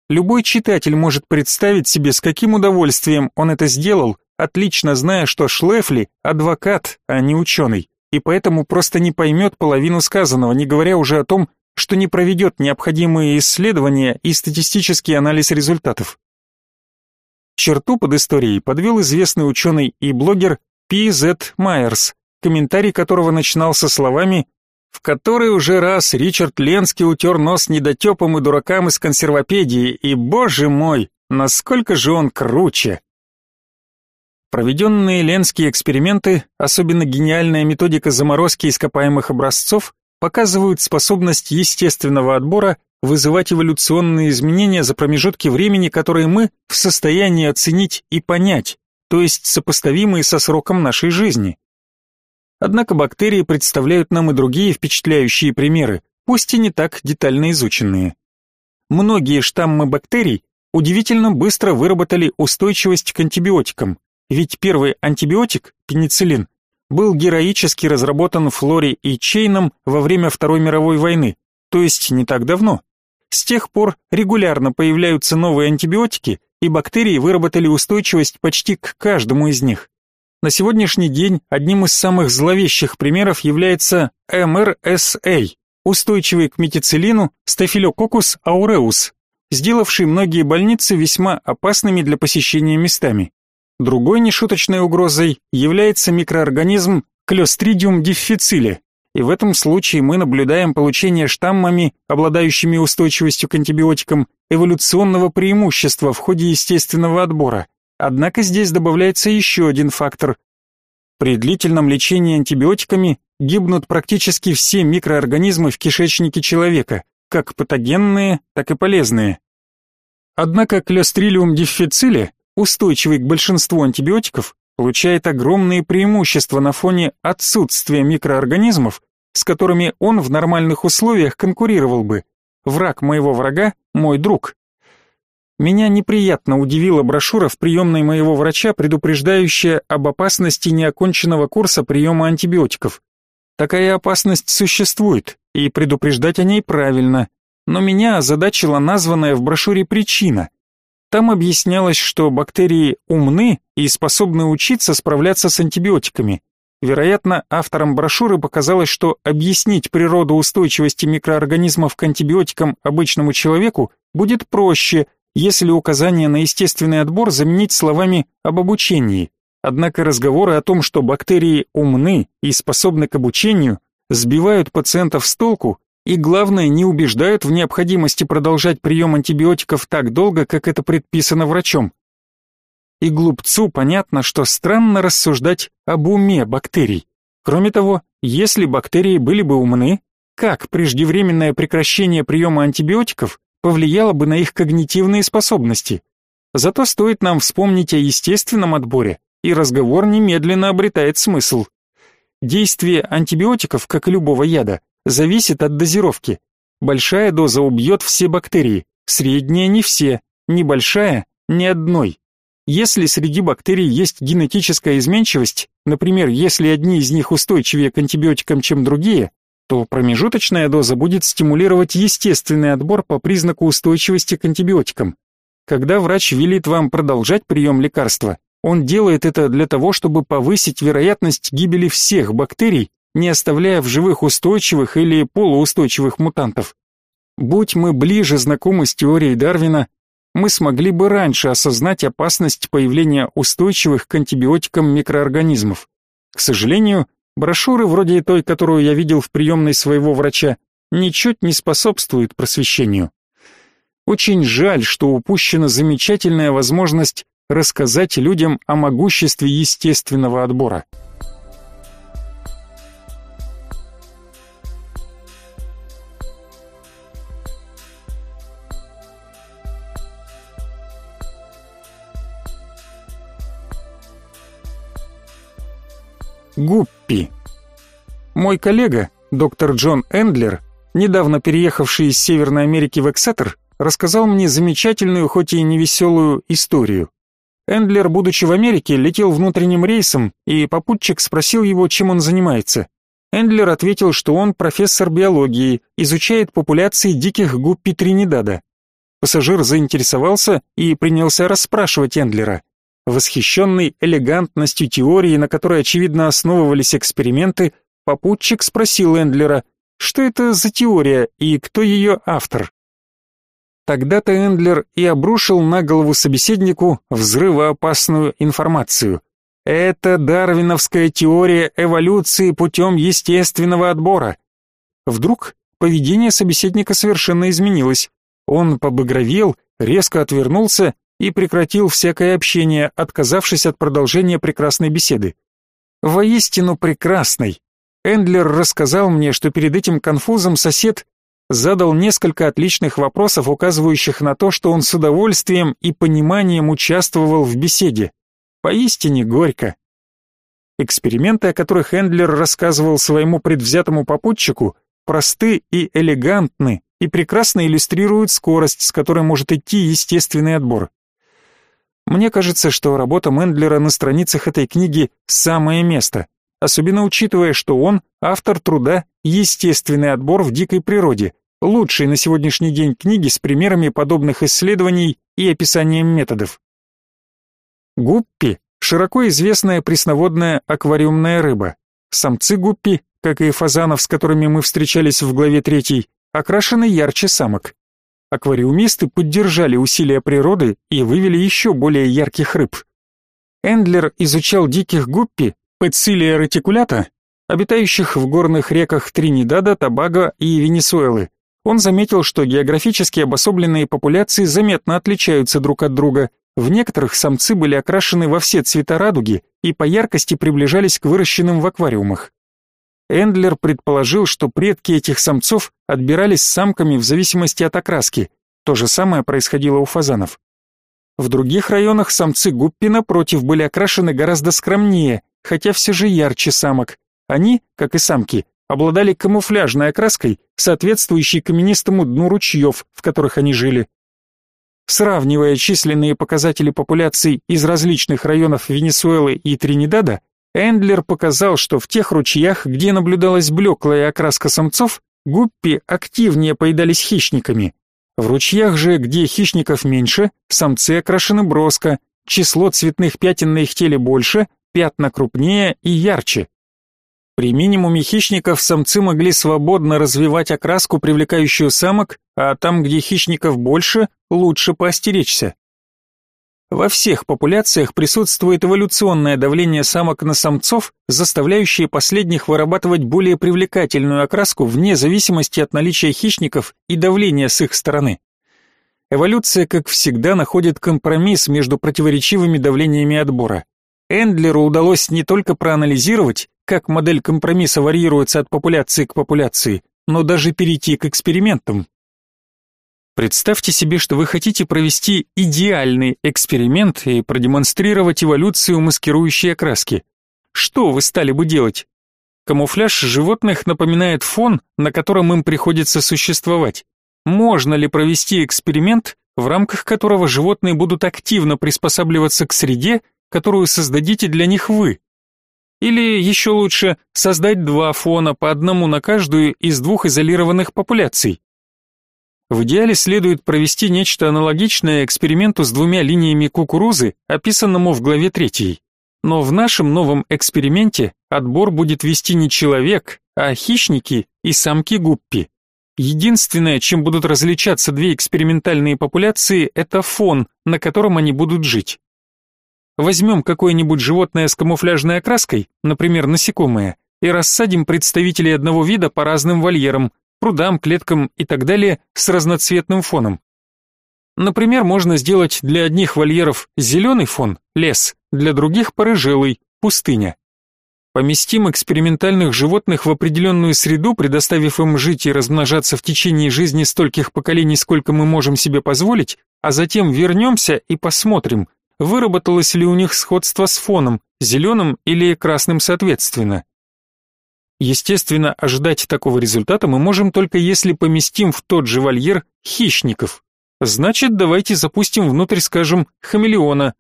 Любой читатель может представить себе, с каким удовольствием он это сделал, отлично зная, что Шлефли – адвокат, а не ученый, и поэтому просто не поймет половину сказанного, не говоря уже о том, что не проведет необходимые исследования и статистический анализ результатов. Черту под историей подвел известный ученый и блогер Пи Зет Майерс, комментарий которого начинался словами в который уже раз Ричард Ленский утер нос недотепам и дуракам из консервопедии, и, боже мой, насколько же он круче! Проведенные Ленские эксперименты, особенно гениальная методика заморозки ископаемых образцов, показывают способность естественного отбора вызывать эволюционные изменения за промежутки времени, которые мы в состоянии оценить и понять, то есть сопоставимые со сроком нашей жизни. Однако бактерии представляют нам и другие впечатляющие примеры, пусть и не так детально изученные. Многие штаммы бактерий удивительно быстро выработали устойчивость к антибиотикам, ведь первый антибиотик, пенициллин, был героически разработан Флори и Чейном во время Второй мировой войны, то есть не так давно. С тех пор регулярно появляются новые антибиотики, и бактерии выработали устойчивость почти к каждому из них. На сегодняшний день одним из самых зловещих примеров является МРСА, устойчивый к метицилину Staphylococcus aureus, сделавший многие больницы весьма опасными для посещения местами. Другой нешуточной угрозой является микроорганизм Clostridium difficile, и в этом случае мы наблюдаем получение штаммами, обладающими устойчивостью к антибиотикам, эволюционного преимущества в ходе естественного отбора. Однако здесь добавляется еще один фактор. При длительном лечении антибиотиками гибнут практически все микроорганизмы в кишечнике человека, как патогенные, так и полезные. Однако Clostridium difficile, устойчивый к большинству антибиотиков, получает огромные преимущества на фоне отсутствия микроорганизмов, с которыми он в нормальных условиях конкурировал бы. Враг моего врага – мой друг. Меня неприятно удивила брошюра в приемной моего врача, предупреждающая об опасности неоконченного курса приема антибиотиков. Такая опасность существует, и предупреждать о ней правильно. Но меня озадачила названная в брошюре причина. Там объяснялось, что бактерии умны и способны учиться справляться с антибиотиками. Вероятно, авторам брошюры показалось, что объяснить природу устойчивости микроорганизмов к антибиотикам обычному человеку будет проще, если указание на естественный отбор заменить словами об обучении. Однако разговоры о том, что бактерии умны и способны к обучению, сбивают пациентов с толку и, главное, не убеждают в необходимости продолжать прием антибиотиков так долго, как это предписано врачом. И глупцу понятно, что странно рассуждать об уме бактерий. Кроме того, если бактерии были бы умны, как преждевременное прекращение приема антибиотиков повлияло бы на их когнитивные способности. Зато стоит нам вспомнить о естественном отборе, и разговор немедленно обретает смысл. Действие антибиотиков, как и любого яда, зависит от дозировки. Большая доза убьет все бактерии, средняя не все, небольшая ни одной. Если среди бактерий есть генетическая изменчивость, например, если одни из них устойчивее к антибиотикам, чем другие, то промежуточная доза будет стимулировать естественный отбор по признаку устойчивости к антибиотикам. Когда врач велит вам продолжать прием лекарства, Он делает это для того, чтобы повысить вероятность гибели всех бактерий, не оставляя в живых устойчивых или полуустойчивых мутантов. Будь мы ближе знакомы с теорией Дарвина, мы смогли бы раньше осознать опасность появления устойчивых к антибиотикам микроорганизмов. К сожалению, брошюры вроде той, которую я видел в приемной своего врача, ничуть не способствуют просвещению. Очень жаль, что упущена замечательная возможность рассказать людям о могуществе естественного отбора. Гуппи. Мой коллега, доктор Джон Эндлер, недавно переехавший из Северной Америки в Эксетер, рассказал мне замечательную, хоть и невеселую историю. Эндлер, будучи в Америке, летел внутренним рейсом, и попутчик спросил его, чем он занимается. Эндлер ответил, что он профессор биологии, изучает популяции диких гуппи Тринидада. Пассажир заинтересовался и принялся расспрашивать Эндлера. Восхищенный элегантностью теории, на которой, очевидно, основывались эксперименты, попутчик спросил Эндлера, что это за теория и кто ее автор. Тогда-то Эндлер и обрушил на голову собеседнику взрывоопасную информацию. Это дарвиновская теория эволюции путем естественного отбора. Вдруг поведение собеседника совершенно изменилось. Он побагровел, резко отвернулся и прекратил всякое общение, отказавшись от продолжения прекрасной беседы. Воистину прекрасной. Эндлер рассказал мне, что перед этим конфузом сосед задал несколько отличных вопросов, указывающих на то, что он с удовольствием и пониманием участвовал в беседе. Поистине горько. Эксперименты, о которых Эндлер рассказывал своему предвзятому попутчику, просты и элегантны и прекрасно иллюстрируют скорость, с которой может идти естественный отбор. Мне кажется, что работа Мендлера на страницах этой книги самое место, особенно учитывая, что он автор труда «Естественный отбор в дикой природе», лучшей на сегодняшний день книги с примерами подобных исследований и описанием методов. Гуппи – широко известная пресноводная аквариумная рыба. Самцы гуппи, как и фазанов, с которыми мы встречались в главе 3, окрашены ярче самок. Аквариумисты поддержали усилия природы и вывели еще более ярких рыб. Эндлер изучал диких гуппи, Пецилия ретикулята, обитающих в горных реках Тринидада, Тобаго и Венесуэлы. Он заметил, что географически обособленные популяции заметно отличаются друг от друга. В некоторых самцы были окрашены во все цвета радуги и по яркости приближались к выращенным в аквариумах. Эндлер предположил, что предки этих самцов отбирались самками в зависимости от окраски. То же самое происходило у фазанов. В других районах самцы гуппи, напротив, были окрашены гораздо скромнее, хотя все же ярче самок. Они, как и самки, обладали камуфляжной окраской, соответствующей каменистому дну ручьев, в которых они жили. Сравнивая численные показатели популяций из различных районов Венесуэлы и Тринидада, Эндлер показал, что в тех ручьях, где наблюдалась блеклая окраска самцов, гуппи активнее поедались хищниками. В ручьях же, где хищников меньше, самцы окрашены броско, число цветных пятен на их теле больше, пятна крупнее и ярче. При минимуме хищников самцы могли свободно развивать окраску, привлекающую самок, а там, где хищников больше, лучше поостеречься. Во всех популяциях присутствует эволюционное давление самок на самцов, заставляющее последних вырабатывать более привлекательную окраску вне зависимости от наличия хищников и давления с их стороны. Эволюция, как всегда, находит компромисс между противоречивыми давлениями отбора. Эндлеру удалось не только проанализировать, как модель компромисса варьируется от популяции к популяции, но даже перейти к экспериментам. Представьте себе, что вы хотите провести идеальный эксперимент и продемонстрировать эволюцию маскирующей окраски. Что вы стали бы делать? Камуфляж животных напоминает фон, на котором им приходится существовать. Можно ли провести эксперимент, в рамках которого животные будут активно приспосабливаться к среде, которую создадите для них вы? Или еще лучше, создать два фона по одному на каждую из двух изолированных популяций? В идеале следует провести нечто аналогичное эксперименту с двумя линиями кукурузы, описанному в главе 3. Но в нашем новом эксперименте отбор будет вести не человек, а хищники и самки гуппи. Единственное, чем будут различаться две экспериментальные популяции, это фон, на котором они будут жить. Возьмем какое-нибудь животное с камуфляжной окраской, например, насекомое, и рассадим представителей одного вида по разным вольерам, прудам, клеткам и так далее с разноцветным фоном. Например, можно сделать для одних вольеров зеленый фон, лес, для других порыжелый, пустыня. Поместим экспериментальных животных в определенную среду, предоставив им жить и размножаться в течение жизни стольких поколений, сколько мы можем себе позволить, а затем вернемся и посмотрим, выработалось ли у них сходство с фоном, зеленым или красным соответственно. Естественно, ожидать такого результата мы можем только если поместим в тот же вольер хищников. Значит, давайте запустим внутрь, скажем, хамелеона.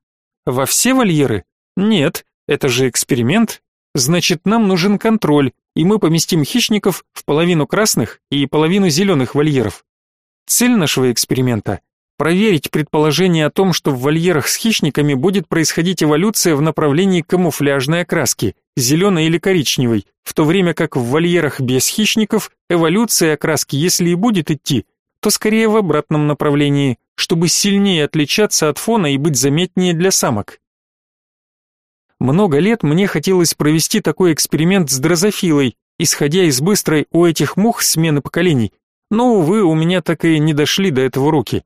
Во все вольеры? Нет, это же эксперимент. Значит, нам нужен контроль, и мы поместим хищников в половину красных и половину зеленых вольеров. Цель нашего эксперимента проверить предположение о том, что в вольерах с хищниками будет происходить эволюция в направлении камуфляжной окраски, зеленой или коричневой, в то время как в вольерах без хищников эволюция окраски, если и будет идти, то скорее в обратном направлении, чтобы сильнее отличаться от фона и быть заметнее для самок. Много лет мне хотелось провести такой эксперимент с дрозофилой, исходя из быстрой у этих мух смены поколений, но, увы, у меня так и не дошли до этого руки.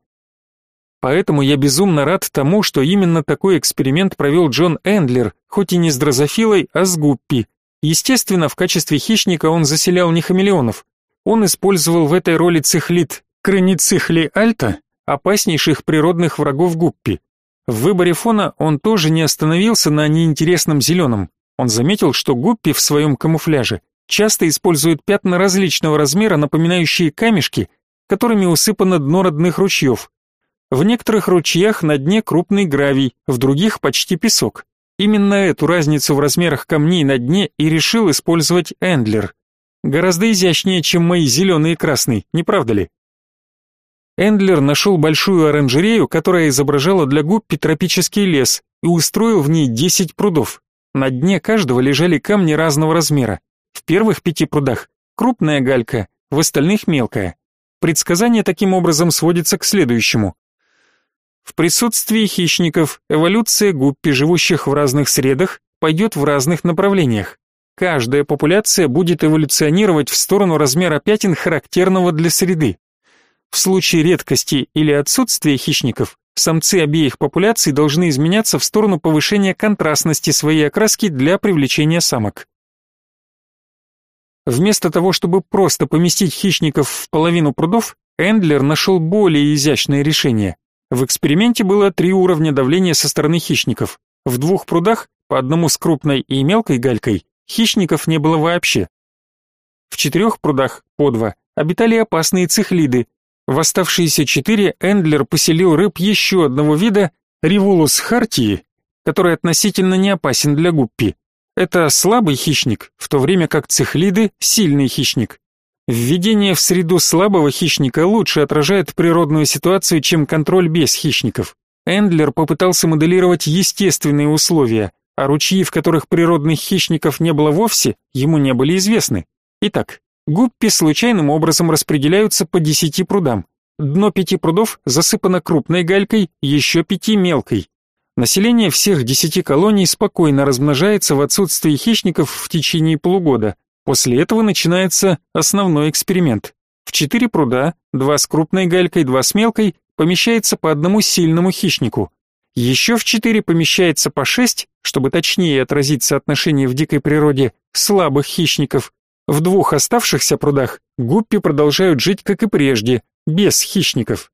Поэтому я безумно рад тому, что именно такой эксперимент провел Джон Эндлер, хоть и не с дрозофилой, а с гуппи. Естественно, в качестве хищника он заселял не хамелеонов. Он использовал в этой роли цихлит краницихли альта, опаснейших природных врагов гуппи. В выборе фона он тоже не остановился на неинтересном зеленом. Он заметил, что гуппи в своем камуфляже часто используют пятна различного размера, напоминающие камешки, которыми усыпано дно родных ручьев. В некоторых ручьях на дне крупный гравий, в других почти песок. Именно эту разницу в размерах камней на дне и решил использовать Эндлер. Гораздо изящнее, чем мои зеленый и красный, не правда ли? Эндлер нашел большую оранжерею, которая изображала для гуппи тропический лес, и устроил в ней 10 прудов. На дне каждого лежали камни разного размера. В первых пяти прудах крупная галька, в остальных мелкая. Предсказание таким образом сводится к следующему. В присутствии хищников эволюция гуппи, живущих в разных средах, пойдет в разных направлениях. Каждая популяция будет эволюционировать в сторону размера пятен, характерного для среды. В случае редкости или отсутствия хищников, самцы обеих популяций должны изменяться в сторону повышения контрастности своей окраски для привлечения самок. Вместо того, чтобы просто поместить хищников в половину прудов, Эндлер нашел более изящное решение. В эксперименте было три уровня давления со стороны хищников. В двух прудах, по одному с крупной и мелкой галькой, хищников не было вообще. В четырех прудах, по два, обитали опасные цихлиды. В оставшиеся четыре Эндлер поселил рыб еще одного вида, Ривулус хартии, который относительно не опасен для гуппи. Это слабый хищник, в то время как цихлиды – сильный хищник. Введение в среду слабого хищника лучше отражает природную ситуацию, чем контроль без хищников. Эндлер попытался моделировать естественные условия, а ручьи, в которых природных хищников не было вовсе, ему не были известны. Итак, гуппи случайным образом распределяются по десяти прудам. Дно пяти прудов засыпано крупной галькой, еще пяти мелкой. Население всех десяти колоний спокойно размножается в отсутствии хищников в течение полугода, После этого начинается основной эксперимент. В четыре пруда, два с крупной галькой, два с мелкой, помещается по одному сильному хищнику. Еще в четыре помещается по шесть, чтобы точнее отразить соотношение в дикой природе слабых хищников. В двух оставшихся прудах гуппи продолжают жить, как и прежде, без хищников.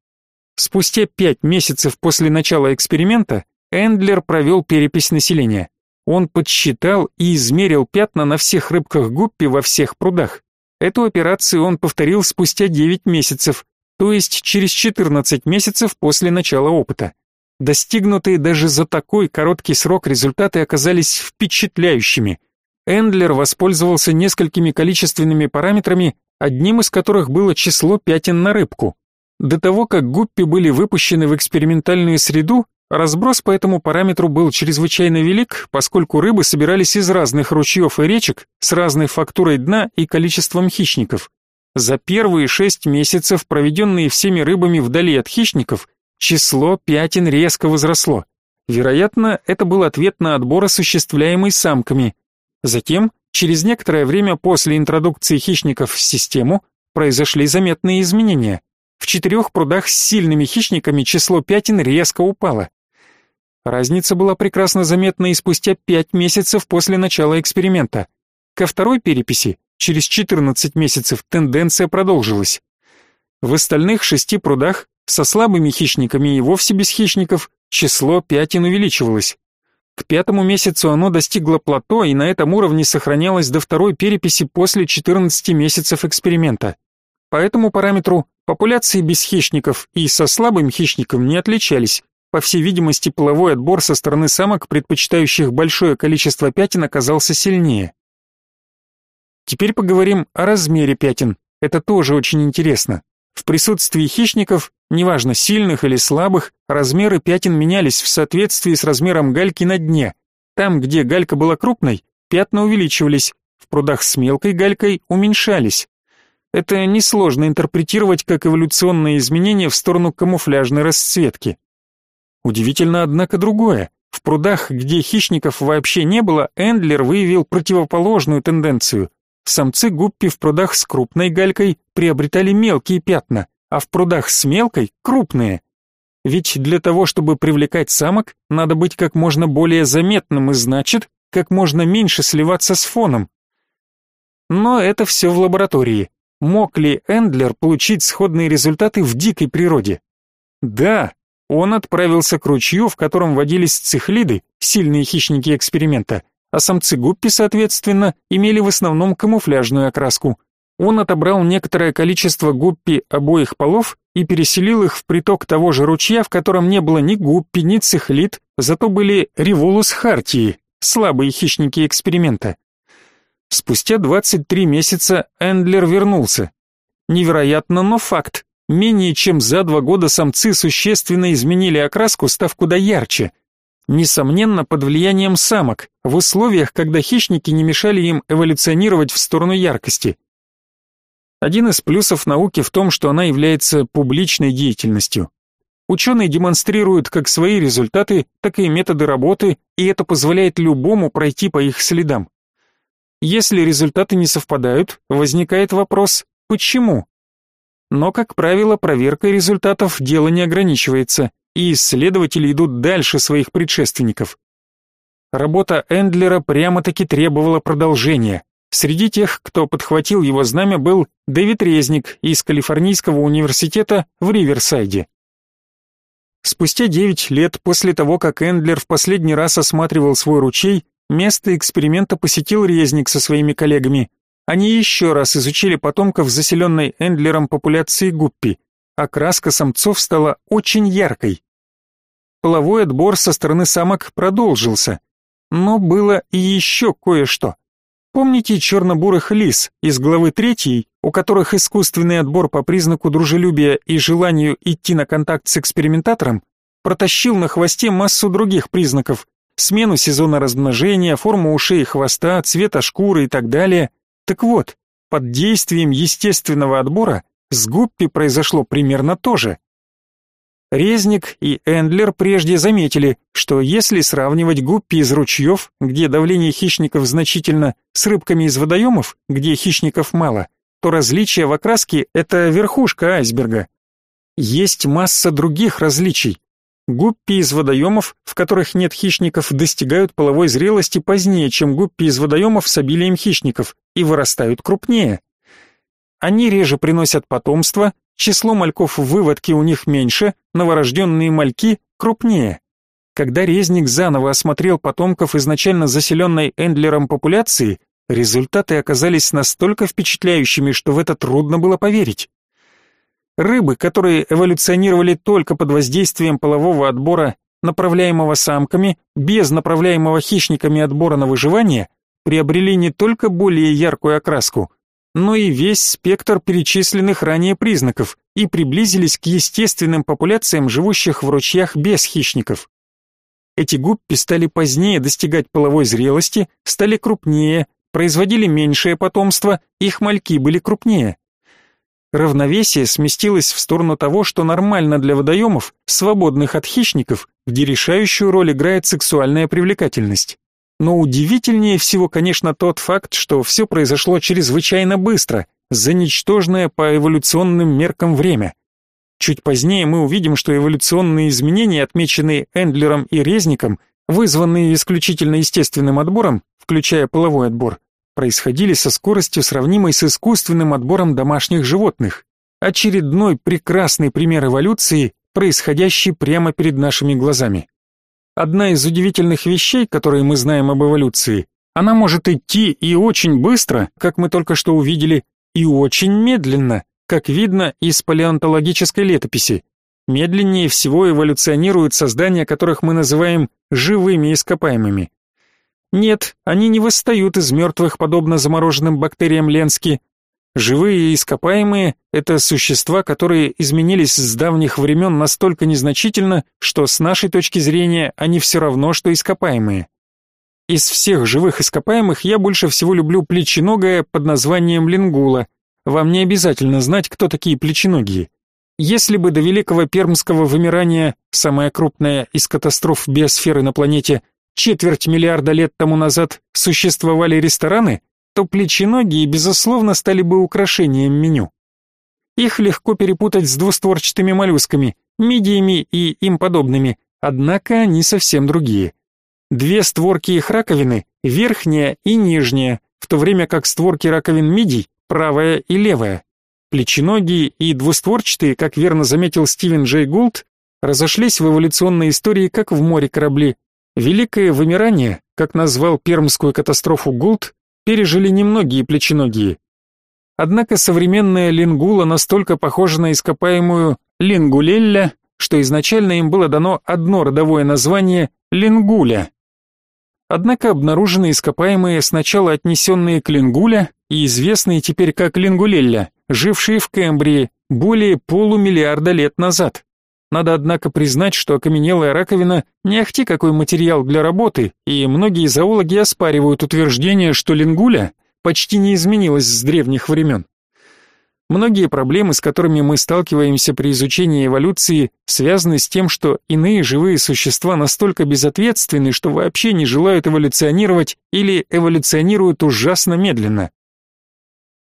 Спустя пять месяцев после начала эксперимента Эндлер провел перепись населения. Он подсчитал и измерил пятна на всех рыбках гуппи во всех прудах. Эту операцию он повторил спустя 9 месяцев, то есть через 14 месяцев после начала опыта. Достигнутые даже за такой короткий срок результаты оказались впечатляющими. Эндлер воспользовался несколькими количественными параметрами, одним из которых было число пятен на рыбку. До того, как гуппи были выпущены в экспериментальную среду, разброс по этому параметру был чрезвычайно велик, поскольку рыбы собирались из разных ручьев и речек с разной фактурой дна и количеством хищников. За первые шесть месяцев, проведенные всеми рыбами вдали от хищников, число пятен резко возросло. Вероятно, это был ответ на отбор, осуществляемый самками. Затем, через некоторое время после интродукции хищников в систему, произошли заметные изменения. В четырех прудах с сильными хищниками число пятен резко упало. Разница была прекрасно заметна и спустя пять месяцев после начала эксперимента. Ко второй переписи, через 14 месяцев, тенденция продолжилась. В остальных шести прудах, со слабыми хищниками и вовсе без хищников, число пятен увеличивалось. К пятому месяцу оно достигло плато и на этом уровне сохранялось до второй переписи после 14 месяцев эксперимента. По этому параметру популяции без хищников и со слабым хищником не отличались. По всей видимости, половой отбор со стороны самок, предпочитающих большое количество пятен, оказался сильнее. Теперь поговорим о размере пятен. Это тоже очень интересно. В присутствии хищников, неважно сильных или слабых, размеры пятен менялись в соответствии с размером гальки на дне. Там, где галька была крупной, пятна увеличивались, в прудах с мелкой галькой уменьшались. Это несложно интерпретировать как эволюционные изменения в сторону камуфляжной расцветки. Удивительно, однако, другое. В прудах, где хищников вообще не было, Эндлер выявил противоположную тенденцию. Самцы гуппи в прудах с крупной галькой приобретали мелкие пятна, а в прудах с мелкой – крупные. Ведь для того, чтобы привлекать самок, надо быть как можно более заметным и значит, как можно меньше сливаться с фоном. Но это все в лаборатории. Мог ли Эндлер получить сходные результаты в дикой природе? Да, он отправился к ручью, в котором водились цихлиды, сильные хищники эксперимента, а самцы гуппи, соответственно, имели в основном камуфляжную окраску. Он отобрал некоторое количество гуппи обоих полов и переселил их в приток того же ручья, в котором не было ни гуппи, ни цихлид, зато были револус хартии, слабые хищники эксперимента. Спустя 23 месяца Эндлер вернулся. Невероятно, но факт. Менее чем за два года самцы существенно изменили окраску, став куда ярче. Несомненно, под влиянием самок, в условиях, когда хищники не мешали им эволюционировать в сторону яркости. Один из плюсов науки в том, что она является публичной деятельностью. Ученые демонстрируют как свои результаты, так и методы работы, и это позволяет любому пройти по их следам. Если результаты не совпадают, возникает вопрос «почему?». Но, как правило, проверкой результатов дело не ограничивается, и исследователи идут дальше своих предшественников. Работа Эндлера прямо-таки требовала продолжения. Среди тех, кто подхватил его знамя, был Дэвид Резник из Калифорнийского университета в Риверсайде. Спустя 9 лет после того, как Эндлер в последний раз осматривал свой ручей, Место эксперимента посетил Резник со своими коллегами. Они еще раз изучили потомков заселенной Эндлером популяции гуппи. Окраска самцов стала очень яркой. Половой отбор со стороны самок продолжился. Но было и еще кое-что. Помните черно-бурых лис из главы третьей, у которых искусственный отбор по признаку дружелюбия и желанию идти на контакт с экспериментатором протащил на хвосте массу других признаков, смену сезона размножения, форму ушей и хвоста, цвета шкуры и так далее. Так вот, под действием естественного отбора с гуппи произошло примерно то же. Резник и Эндлер прежде заметили, что если сравнивать гуппи из ручьев, где давление хищников значительно, с рыбками из водоемов, где хищников мало, то различие в окраске – это верхушка айсберга. Есть масса других различий, Гуппи из водоемов, в которых нет хищников, достигают половой зрелости позднее, чем гуппи из водоемов с обилием хищников, и вырастают крупнее. Они реже приносят потомство, число мальков в выводке у них меньше, новорожденные мальки крупнее. Когда резник заново осмотрел потомков изначально заселенной Эндлером популяции, результаты оказались настолько впечатляющими, что в это трудно было поверить. Рыбы, которые эволюционировали только под воздействием полового отбора, направляемого самками, без направляемого хищниками отбора на выживание, приобрели не только более яркую окраску, но и весь спектр перечисленных ранее признаков и приблизились к естественным популяциям, живущих в ручьях без хищников. Эти гуппи стали позднее достигать половой зрелости, стали крупнее, производили меньшее потомство, их мальки были крупнее. Равновесие сместилось в сторону того, что нормально для водоемов, свободных от хищников, где решающую роль играет сексуальная привлекательность. Но удивительнее всего, конечно, тот факт, что все произошло чрезвычайно быстро, за ничтожное по эволюционным меркам время. Чуть позднее мы увидим, что эволюционные изменения, отмеченные Эндлером и Резником, вызванные исключительно естественным отбором, включая половой отбор, происходили со скоростью, сравнимой с искусственным отбором домашних животных. Очередной прекрасный пример эволюции, происходящий прямо перед нашими глазами. Одна из удивительных вещей, которые мы знаем об эволюции, она может идти и очень быстро, как мы только что увидели, и очень медленно, как видно из палеонтологической летописи. Медленнее всего эволюционируют создания, которых мы называем живыми ископаемыми. Нет, они не восстают из мертвых, подобно замороженным бактериям Ленски. Живые ископаемые – это существа, которые изменились с давних времен настолько незначительно, что с нашей точки зрения они все равно, что ископаемые. Из всех живых ископаемых я больше всего люблю плеченогое под названием лингула. Вам не обязательно знать, кто такие плеченогие. Если бы до великого пермского вымирания, самая крупная из катастроф биосферы на планете, четверть миллиарда лет тому назад существовали рестораны, то плеченогие, безусловно, стали бы украшением меню. Их легко перепутать с двустворчатыми моллюсками, мидиями и им подобными, однако они совсем другие. Две створки их раковины, верхняя и нижняя, в то время как створки раковин мидий, правая и левая. Плеченогие и двустворчатые, как верно заметил Стивен Джей Гулд, разошлись в эволюционной истории как в море корабли, Великое вымирание, как назвал пермскую катастрофу Гулт, пережили немногие плеченогие. Однако современная лингула настолько похожа на ископаемую лингулелля, что изначально им было дано одно родовое название лингуля. Однако обнаружены ископаемые, сначала отнесенные к лингуля и известные теперь как лингулелля, жившие в Кембрии более полумиллиарда лет назад. Надо, однако, признать, что окаменелая раковина не ахти какой материал для работы, и многие зоологи оспаривают утверждение, что лингуля почти не изменилась с древних времен. Многие проблемы, с которыми мы сталкиваемся при изучении эволюции, связаны с тем, что иные живые существа настолько безответственны, что вообще не желают эволюционировать или эволюционируют ужасно медленно.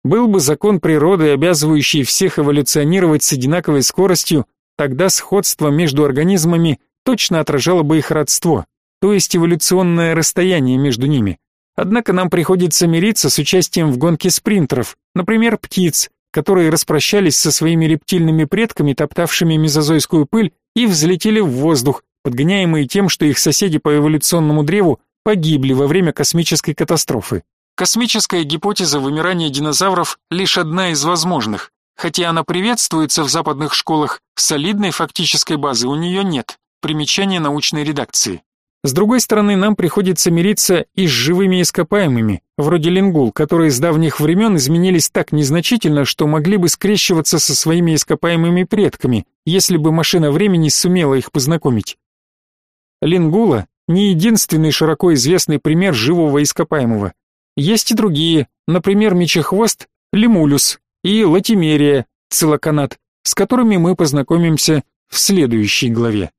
Был бы закон природы, обязывающий всех эволюционировать с одинаковой скоростью, Тогда сходство между организмами точно отражало бы их родство, то есть эволюционное расстояние между ними. Однако нам приходится мириться с участием в гонке спринтеров, например, птиц, которые распрощались со своими рептильными предками, топтавшими мезозойскую пыль, и взлетели в воздух, подгоняемые тем, что их соседи по эволюционному древу погибли во время космической катастрофы. Космическая гипотеза вымирания динозавров лишь одна из возможных. Хотя она приветствуется в западных школах, солидной фактической базы у нее нет. Примечание научной редакции. С другой стороны, нам приходится мириться и с живыми ископаемыми, вроде лингул, которые с давних времен изменились так незначительно, что могли бы скрещиваться со своими ископаемыми предками, если бы машина времени сумела их познакомить. Лингула не единственный широко известный пример живого ископаемого. Есть и другие, например, мечехвост лемулюс, и латимерия, целоканат, с которыми мы познакомимся в следующей главе.